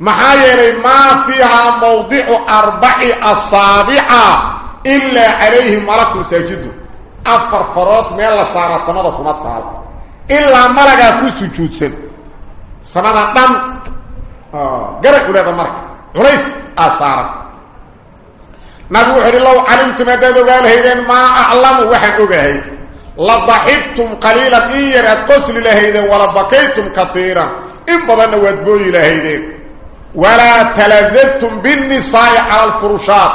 محايري ما فيها موضع أربع أصابعه إلا عليه ملك سجده أفر فراط من الله سعر السمدة تمتعب إلا ملك سجود سن. سمدة دم. قرأ أولاد الملك وليس أسعر نبوح لله علمتم أداد قال هيدين ما أعلم وحن أبهيك لضحبتم قليلا إيار أتقسل لهيدين ولبكيتم كثيرا. إبدا إلى لهيدين ولا تلذبتم بالنساء على الفرشات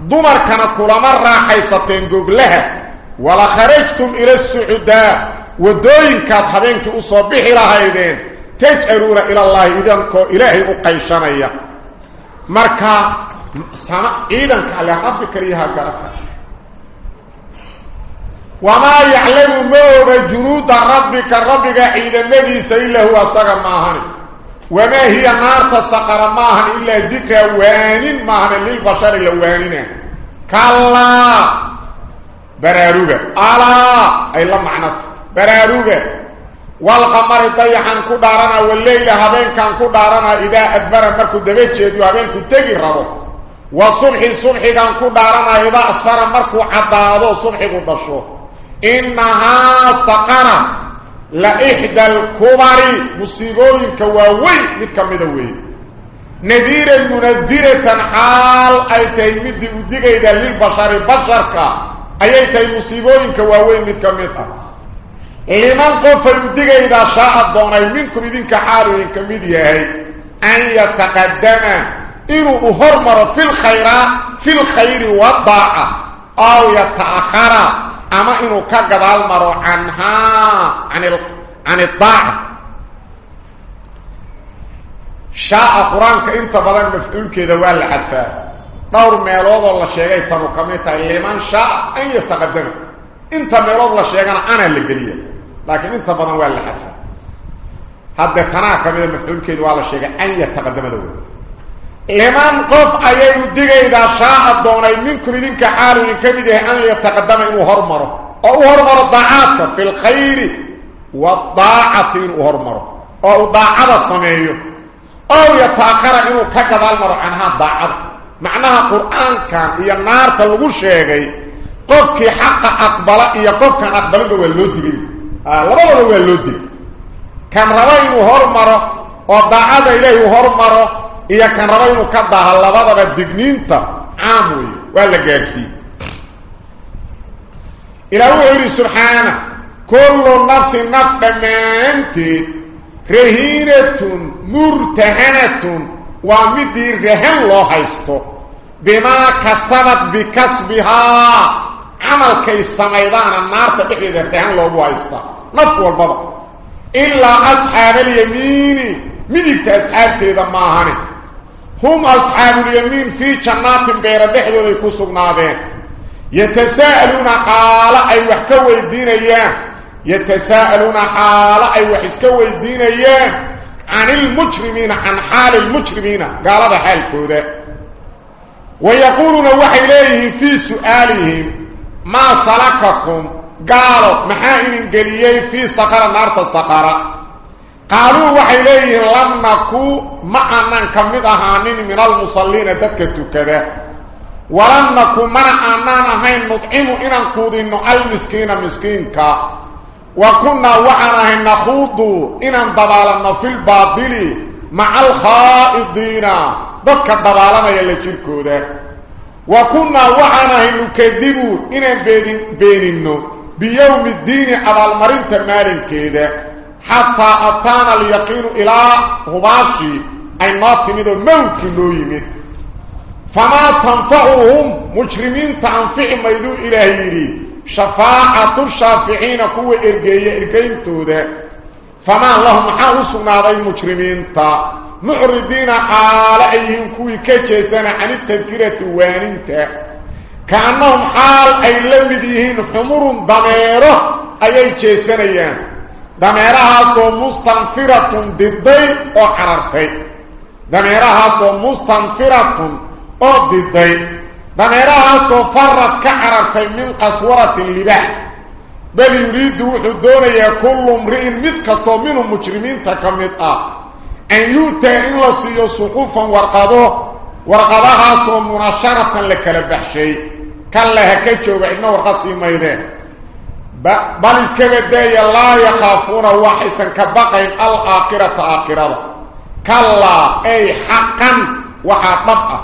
دمر كان كل مرة حيثتين قبلها ولا خرجتم إلى السعداء ودوين كانت حبينك أصبح إلى هايدين تجعلون إلى الله إذن كو إلهي أقيشانيا مركا سنة إذن كان لحب كريها قرأتك وما يعلم مور جنود ربك ربك إذن نبي سيله وصغر ماهاني hiya naarta saqara maahan illa dhikra waanin maahan lil bashari lawanina kalla bararuga ala ay la macnata baraaruga والقمر ضيحان كدارنا والليل هبين كان كدارنا. إذا أدبر مركو دبيتشيد وهبين كتغي ربو. والصبح الصبح كان كدارنا. إذا أصفر مركو عدادو صبح قدشو إنها سقرة. لإحدى الكبر مصيبوين كواوي متكمدوي نذيرا منذرة حال أي تيمد ودقيدا للبشر بشرك. أي تي مصيبوين كواوي متكمدوي لمن قف يدغيدا شاء دوني منكم idinka xaalin kamid yahay an yataqaddama inuu hormar fil khayra fil khayri wa da'a أما انو كغبال مرو عنها عن ال... عن الطاعة. شاء القران كإنت بدل مفعول كده ولا حذف دور ميلود ولا شيغي تنو كميت ليمان شاء أن يتقدم. إنت ميلود ولا شيغان أنا اللي قليه لكن إنت بدل ولا حذف حد كانه كمل مفعول كده ولا شيغي أن يتقدم دوله. Mafcuulkeedu waa la sheegay an yataqadamada wey liman qof ayay u digaydaa shaaca doonay minkum idinka xaalu idin ka mid yahay an yataqadama inuu hormaro oo u hormaro daacaadka fi lkhayri wadaacati inuu hormaro oo uu daacada sameeyo oo yataakara inuu ka gadaal maro canhaa daacada macnaha qur-aankan iyo naarta lagu sheegay qofkii xaqa aqbala iyo qofkan iyo kan raba inuu ka daha labadaba digniinta caam weeye waa la gaarsiiyey ilaah wuxuu yidhi subxaana kullu nafsin naf dhammaanteed rahiinatun murtahanatun waa midii rahan loo haysto bimaa kasabad bikasbihaa camalkay samaydaana naarta dhexdeeda rahan loogu haystaa naf walbaba ilaa asxaaba alyamiini midigta asxaabteeda maahane هم أصحاب اليمين في جنات بير بحض ويكو سبنابين يتساءلون قال أي وحكو الدين أيام. يتساءلون قال أي وحسكو الدين أيام. عن المجرمين عن حال المجرمين. قال هذا حال كودة. ويقولون وحي إليهم في سؤالهم ما سلككم؟ قالوا محائل قليين في سقر نارة تسقره قالوا وحيلي لم نكو معنا كمدهانين من المصلين تدك تكبه ولم نكو منعنا نهين نطعمو إنا نقودين المسكين مسكين كا. وكنا وعنهين نخوضو إنا ندبالنا في البادلي مع الخائدين. ذاتك ندبالنا يلي تركو ده وكنا وعنهين نكذبو إنا بيننو بيوم الدين على المرين تمارين كده حتى أتانا ليقين إلى هماشي أي ناطن إذا موت كلهم فما تنفعهم مجرمين تنفعهم ما يدو إلهي لي شفاعة الشافعين كوة إرقية إرقين تودة. فما اللهم حاوسنا ذي مجرمين تا. معردين آلائهم كوي كيسان عن التذكرة وانينتا كأنهم حال أي لمديهين حمر ضميره أي كيسان ايان دميرها سو مستنفرة ضدي أو حررتي دميرها سو مستنفرة أو ضدي دميرها سو فرت كحررتي من قصورة اللباح بل يريد وحدون يا كل امرئ متكستو من المجرمين تكمد آه ان يوتى ان لسيو صحوفا ورقادو ورقادها سو منشرة لك البحشي كان لها كيتشو بعدنا ورقات سيما يدين bal iskaga daaya laa yakhaafuuna waxaysan ka baqayn alaakhirata aakhirada kallaa ay xaqan waxaa dhab ah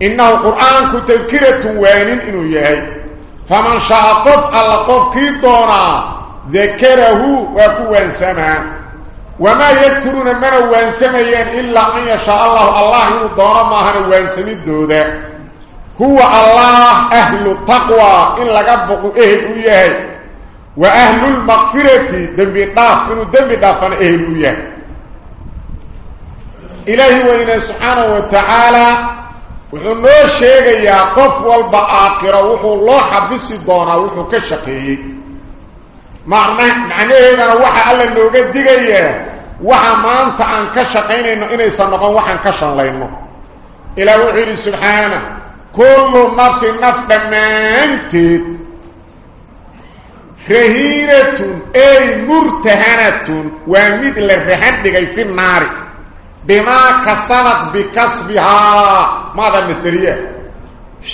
innahu qur'aanku tadkiratun waanin inuu yahay faman shaaa qof alla qofkii doonaa dakarahu waa ku waansamaa wamaa yadkuruuna mana waansamayaan ilaa an yashaa allahu allah inuu doono maahana waansamidooda huwa allah ahlu taqwa وأهل المغفرة دم بيضاف انه دم بيضافن اهلويا إلهي وين سبحانه وتعالى وغنو شيغا يا قف والباقر وحو الله حبس دونا وحو كشقي. معنى معنى أنا وحا الله نوغا ديغيا وحا ما أنت ان كشقين إنه اني سنقن وحا كشن لينو إلهي سبحانه كل نفس نفس أنت waxaan ka shanlayno ilaah wuxuu yidhi subxaana kullu nafsin naf dhammaanteed rahiinatun ey murtahanatun waa mid la rahan dhigay fi naari bimaa kasabad bikasbihaa maada masderiya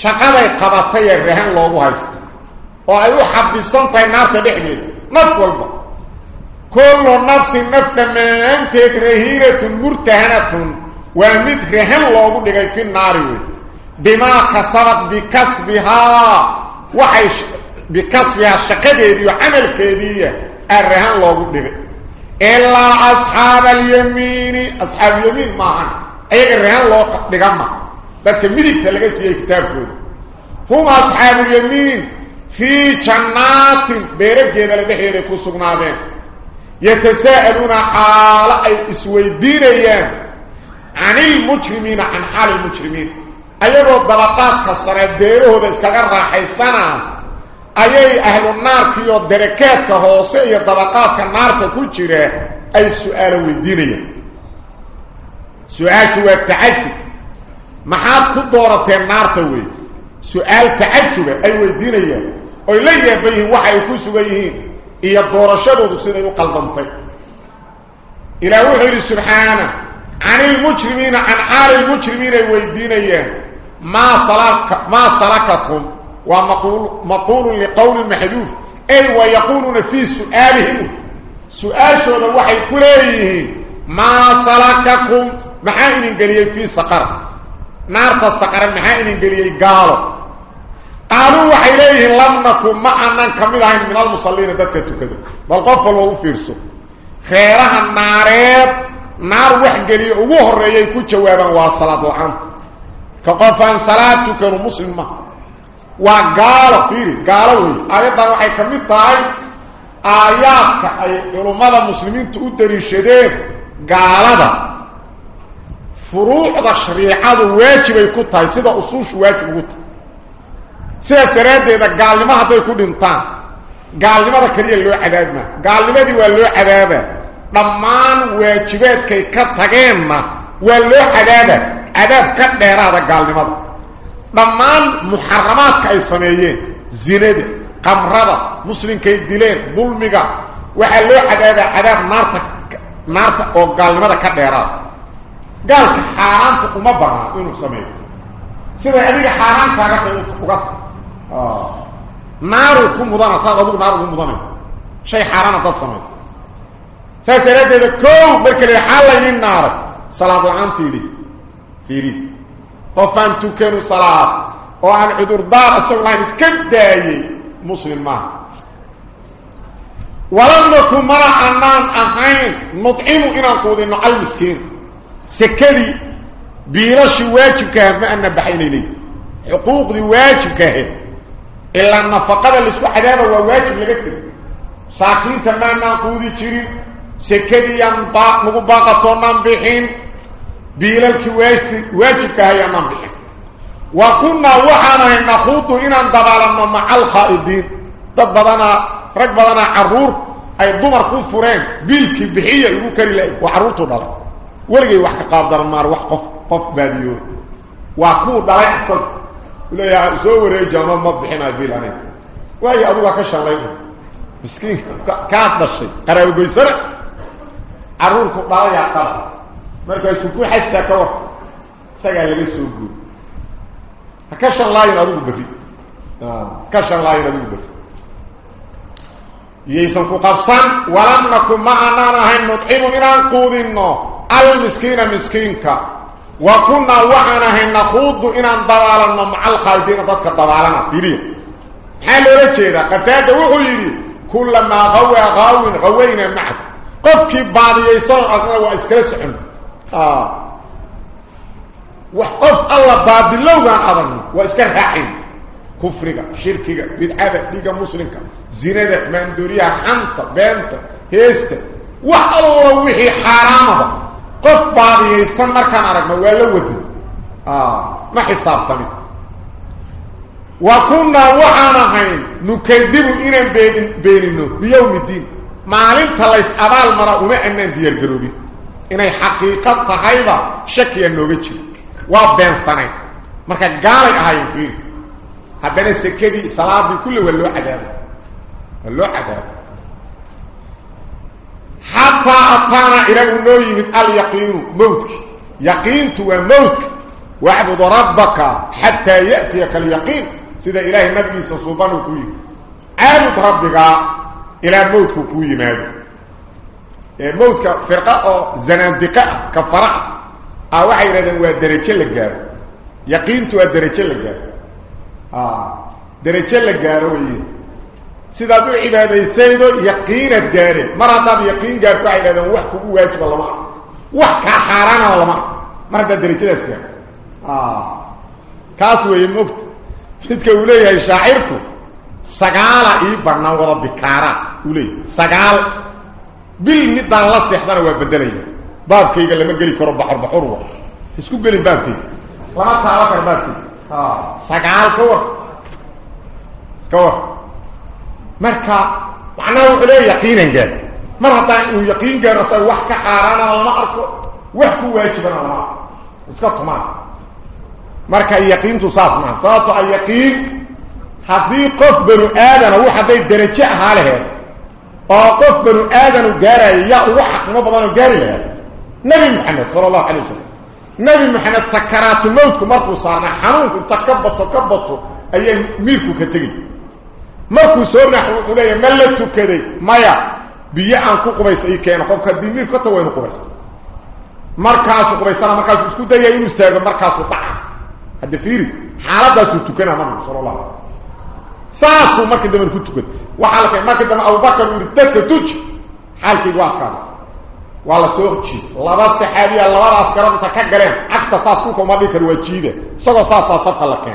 shaqaday qabatay ee rahan loogu haysto oo ay u xabisan tahay naarta dhexdeeda naf walba kullu nafsin naf dhammaanteed rahiinatun murtahanatun waa mid rahan loogu dhigay fi naari wey bimaa kasabad bikasbihaa waxay bikasbihaa shaqadeediiyo camalkeediiya aa rahan loogu dhigay ilaa asxaaba alyamiini asxaabulyamiin maahan ayaga rahan loo dhigama dadka midigta laga siiyey kitaabkooda hum asxaabulyamiin fii jannaatin beerageeda la ayay ahlu naarka iyo darakeedka hoose iyo dabaqaadka naarta ku jira ay su-aalo weydiinayaan su-aashu waa tacajub maxaad ku doorateen naarta wey su-aal tacajuba ay weydiinayaan oy la yaaban yihiin waxa ay ku sugan yihiin iyo doorashadoodu siday u qaldantay ilaah wuxuu yidhi subxaana can ilmujrimiina can xaali lmujrimiina ay weydiinayaan maa salaka maa salakakum ومقول مقول لقول محذوف. اي ويقولون في سؤالهم. سؤال شو ذا وحي كليه. ما سلككم؟ محائن قليه في سقر. نار السقر محائن قليه قالوا. قالوا وحي ليه لم نكن معنا كمده من المصلين دكتو كده بل قفلوا وفرسوا خيرها النار نار وحي قليه وهو الرئيه كجوابا وصلاة الحمد كقفان صلاتك المسلمة. Horreeyay ku jawaabaan waa salaad la-aanta ka qofaan salaad tukanu muslim ma waa gaalo fiiri gaalo wey aayaddan waxay ka mid tahay aayaadka ay culummada muslimiintu u dariishadeen gaalada furuucda shariicadu waajibay ku tahay sida usuushu waajib ugu tahay sidaas daraaddeeda gaalnimo hadday ku dhintaan gaalnimada keliya loo cadaabma gaalnimadii waa loo cadaaba dhammaan waajibaadkay dhammaan muxaramaadka ay sameeyeen zinada qamrada muslinkay dileen dulmiga waxaa loo cadaabaa cadaab naarta naarta oo gaalnimada ka dheeraada gaalka xaaraanta uma banaa inuu sameeyo siday adiga xaaraankaaga tay uga ta naaru ku mudana saad adigu naar ugu mudanay shay xaaraana dad sameey saas daraaddeeda kow marka la xaalaynin naaro salaad la-aantiidi fiiri طفان توكنو صلاة. وعن عدور دار أشهر الله اسكت دائي مسلمة ولنكو مرا أنان أحين مطعمو إنا قوضي إنو عالم اسكين سكالي بيلاشي واجو كهب مأنا بحين إلي حقوق دي واجو كهب إلا أن فقد الإسوء حدابة وواجو لغتب ساكين تمانا قوضي تشري سكالي ينباق مقباقة طمان بحين. Kunnaa waxaan ahay nakuudu inaan dabaalanno maca alkhaa'idiin dad badanaa rag badanaa carruur ay dumar ku fureen biilkii bixiya igu kari lahay waa carruurtuu dhalay weligay wax ka qaabdaran maar wax qof qof baadiyoor waa kuu dhalay asag leeyaha soo wareeji ama ma bixinayo biil aniga waayo adugaa ka shanlay miskiinka kaad dhashay qaraabogoysana carruurku dhalayaa qala markaasuu ku xastaa ka war isagaa laga soo guuy ha ka shanlaayin adigu berri ka shanlaayin adigu berri iyaysan ku qabsan walam naku ma anaan ahayn nudcimu inaan quudinno almiskiina miskiinka wa kunnaa waxaan ahayn nakuudu inaan dabaalanno maca alkhaa'idiina dadka dabaalana fiiriya maxaa loola jeedaa qataada wuxuu yidhi kullamaa qawaa qaawin qawayna maca qofkii baadiyaysanoo آه. وحف الله باب الله ما حضرنا واسكر حقي كفرك شركك بدعه ديجا مسلمك. زينة من دوريا حنط بنت هيست. وحالله وحي حرام قف بعضي سمر كان عرق ما ولا ود آه. ما حسابتني وكنا وحنا حين نكذب ان بين بيننا بيوم الدين. معلم الله أبال مرة. وما ان ديار جروبي. Inay xaqiiqo tahayba shakiya nooga jiro waa beensanayn marka gaalay ahaayeen fiiri haddana sekadii salaadii kulle waa loo cadaaba waa loo cadaaba xataa ataana ilagu noo yimid alyaqiinu mowtki yaqiintu waa mowtka wacbud rabbaka xataa ya'tiyaka alyaqiin sida ilaahay nabigiisa suubanuu ku yimi caabud rabbigaa ilaa mowtku kuu yimaado موت فرقه زنادقه كفرح أو وحي ردن ودرجه لغار يقين تو درجه لغار آه درجه لغار وي سيدا عباده سيد يقين الدار مرض يقين جار في عباده وحك واجب لما وحك حارنا لما مرض درجه لسك آه كاس وي موت فيدك وليه شاعركم سغال اي برنامج ربي كارا وليه سغال bil midaan la seexdana waa bedelaya baabkayga lama geli karo baxor baxurwa isku gelin baabkayga lama taalo karo baabkii sagaal ka war iska war marka macnaha wuxuu leeya yaqiinan gaar mar haddaan uu yaqiin gaaro asaga wax ka xaaraanana lama arko wax ku waajibana lama arko iska tumaan marka yaqiintu saas maaha sababto a yaqiin haddii qof banu aadana wax hadday darajo ahaa laheed qof banu aadanu gaarayo yaa ugu xaqnimo badanoo gaari lahaa nebi maxamed sala allahu calay wasalam nebi maxamed sakaraatu mawtku markuu saarna xanuunku inta ka bato ka bato ayaa miirku ka tegay markuu soo nax wuxuu leeyahy ma la tukaday maya biyo aan ku qubaysa ii keeno qofka haddii miirku ka tago waynu qubaysa markaasuu qubaysana markaasuu isku dayaya ساسو ما كده مركو تكد وحالك ما كده ما أبو بكر ورددك توج حالك إقوات كان وعلى سوقتي لابا سحابي اللابا أسكرام تكاكرين أكتا ساسوكو ما بيكر وجيه ده سوكو ساسا سبق لك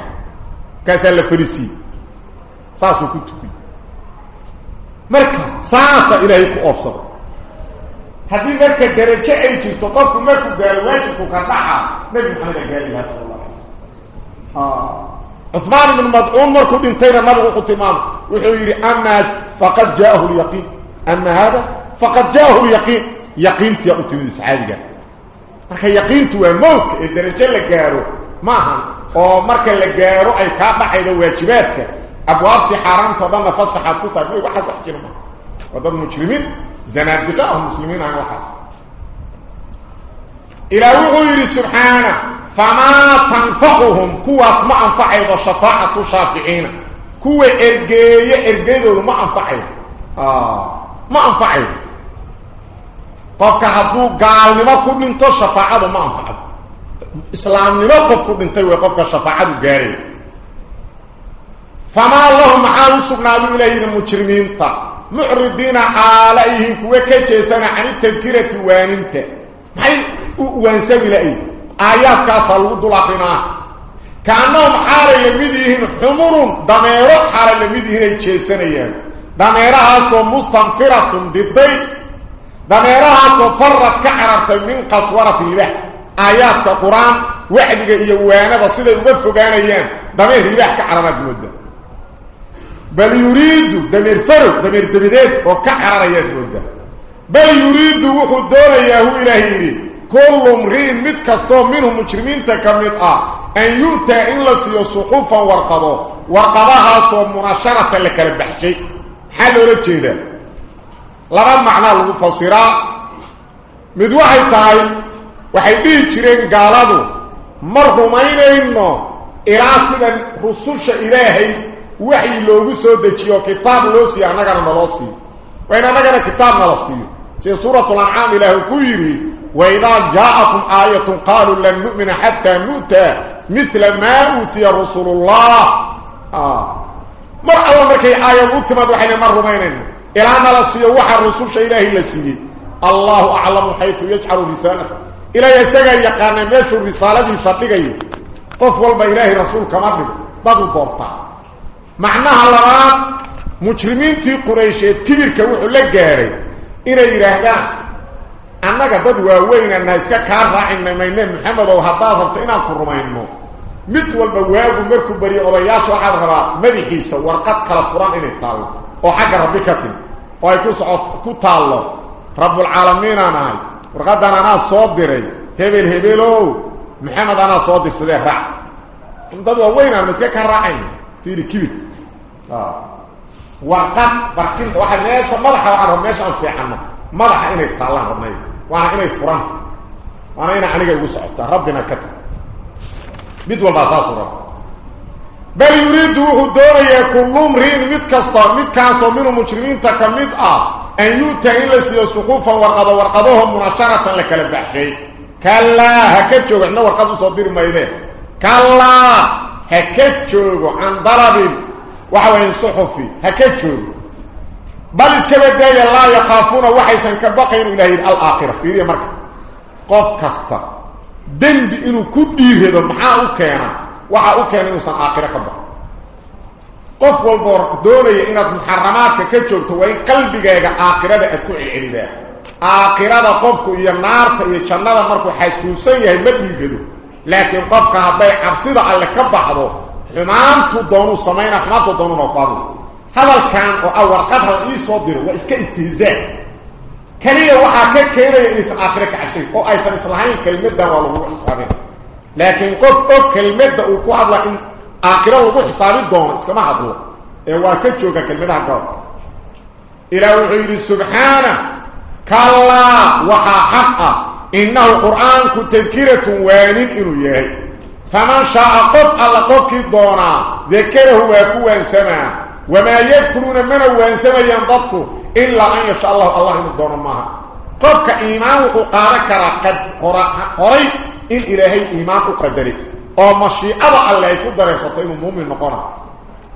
كيسال الفريسي ساسو كتكو مركا ساسا إليكو أفسر هذه مركا درجة أنتو تطبقوا مركو بألواتكو كتاحا نبي محمد قال الله الله آه عثمان بن مضعون مركو دنتين مرغو قتمان وحو يري أنه فقد جاءه اليقين. أن هذا فقد جاءه اليقين. يقين تي أتمنى سعادة مركا يقين تي موك الدرجة أو معها ومركا لكارو أي كابع إلى واجباتك. أبواب تي حرام تضل فصحة إيه كتب وحد وحكي لما وضل مجرمين زناد بتاهم مسلمين عن وحد إلى وغير سبحانه. فما تنفعهم كواس ما انفعوا الشفاعة الشافعين كوا ارجيه ارجيه ما انفعوا آه ما انفعوا قفك حدو قال لما كل انت الشفاعة ما انفعوا إسلام لما قفك انت وقفك الشفاعة قاري فما اللهم عالو سبنا إليه المجرمين تا. معرضين عليهم كوا كجيسان عن التذكرة واننت محي وانسوا إليه آيات كاسا لغدو لقنا كأنهم حالة لمديهن حمر دميرو حالة لمديهن جيسانيان دميرها سو مستنفرة ضدي دميرها سو فرت كعربت من قصورة البحر آيات القرآن وحدك إيوانا بصيدة يغفقانيان دمير البحر كعربت مدة بل يريد دمير فرق دمير دبيدات وكعربت مدة بل يريد وحو دون إياه إلهي كل مرين متكستو منه مجرمين تكمل آه. أن يؤتى إلا سيو صحوفا ورقضو ورقضها سوى مناشرة لك البحشي. حال رجي لا لغا معنى المفصراء مد واحد تاي. واحد بيه جرين قالادو. مرهومين إنو إراسلا رسوش إلهي. وحي لو سوى دجيو. كتاب لوسي أنا غانا نلوسي وإن أنا غانا كتاب نلوسي. سورة العام إلهي كويري. وإذا جاءكم آية قالوا لن نؤمن حتى نؤتى مثل ما أوتي رسول الله. آه. مر الله مركي آية أوتمد وحين مر مينين. إلى أن لسيه وحى الرسول شيء إلهي لسيه الله أعلم حيث يجعل رسالته إلى يسجى يقانا ميشو الرسالة يصدقه قفل بإلهي رسول كمرد ضدو دورتا معناها لغات مجرمين تي قريشة كبير كوحو لقاري. إلى يرهدان annaga dad waaweynana iska kaa raacina mayne maxamed oo haddaad rabto inaan ku rumayno mid walba waagu markuu bariyo odayaasha waxaad rabaa madaxiisa warqad kala furan inay taallo oo xagga rabbi ka timi oo ay ku socod ku taallo rabbulcaalamiinaan ahay warqaddan anaa soo diray hebel hebelow maxamed anaa soo dirsadee raac dad waaweynaan ma iska kaa raacayna fiiri kibir warqad barkinta waxaa meesha madaxa waxaan raba meesha aan seexano madaxa inay taallaan rabnay وأنا اني فرنت وأنا أنا عنيق يقول سعودتا ربنا كتب مد والباسات رب بل يريدوه دوريا كل امرين مد كستا مد كاسو منهم مجرمين تكمد آه ان يؤتى إلا سيا سقوفا ورقضا ورقضوهم مناشرة لك البحشي كلا هكتشوغ إحنا ورقضوا صدير مايدين كلا هكتشوغ عن ضرب وحوين صحفي هكتشوغ بل اسكبدايا لا يخافون وحيسا كبقين إلهي الآخرة. فيريا مركب؟ قف كستا. دنب إنو كدير هذا. محاو كينا وحاو كينا إنسان آخرة كبق قف والبور دولي إنك محرمات كتشوكت وإن قلبك آخرة أكو العلماء آخرة قفك إيا النار إيا جنة مركو حيثوسية مدني كدو laakiin qofka hadday cabsida alle ka baxdo xumaantu doonuu samayna xumaantu doonuna qaado hadalkan oo ah warqad hal ii soo diro waa iska istihzaa kaliya waxaa ka keenaya inaysan aakhire ka cabsayn oo aysan islahayn kelimadan waa lagu xisaabin laakiin qof og kelimada uu ku hadla in aakhiro lagu xisaabi doono iskama hadlo ee waa ka jooga kelimadaha goor ilaa wuxuu yidhi subxaana kallaa waxaa xaq ah innahu qur'aanku tadkiratun waanin inuu yahay faman وما يذكرون من هو انسما ينضبك إلا أن شاء الله. الله يدون معها قفك إيمانك قارك قد قري إن إلهي إيمانك قدري أو مشيء أبا الله يقدر يستطيعون مؤمن نقرأ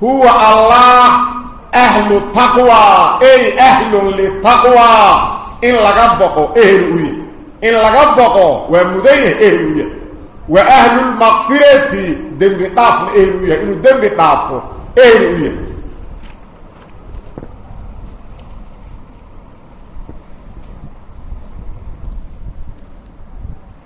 هو الله أهل التقوى. أي أهل للتقوى. إن لقبقوا أهل أوي إن لقبقوا ومدينه أهل أوي وأهل المغفرة دم بطاف أهل أوي إنه دم بطاف أهل أوي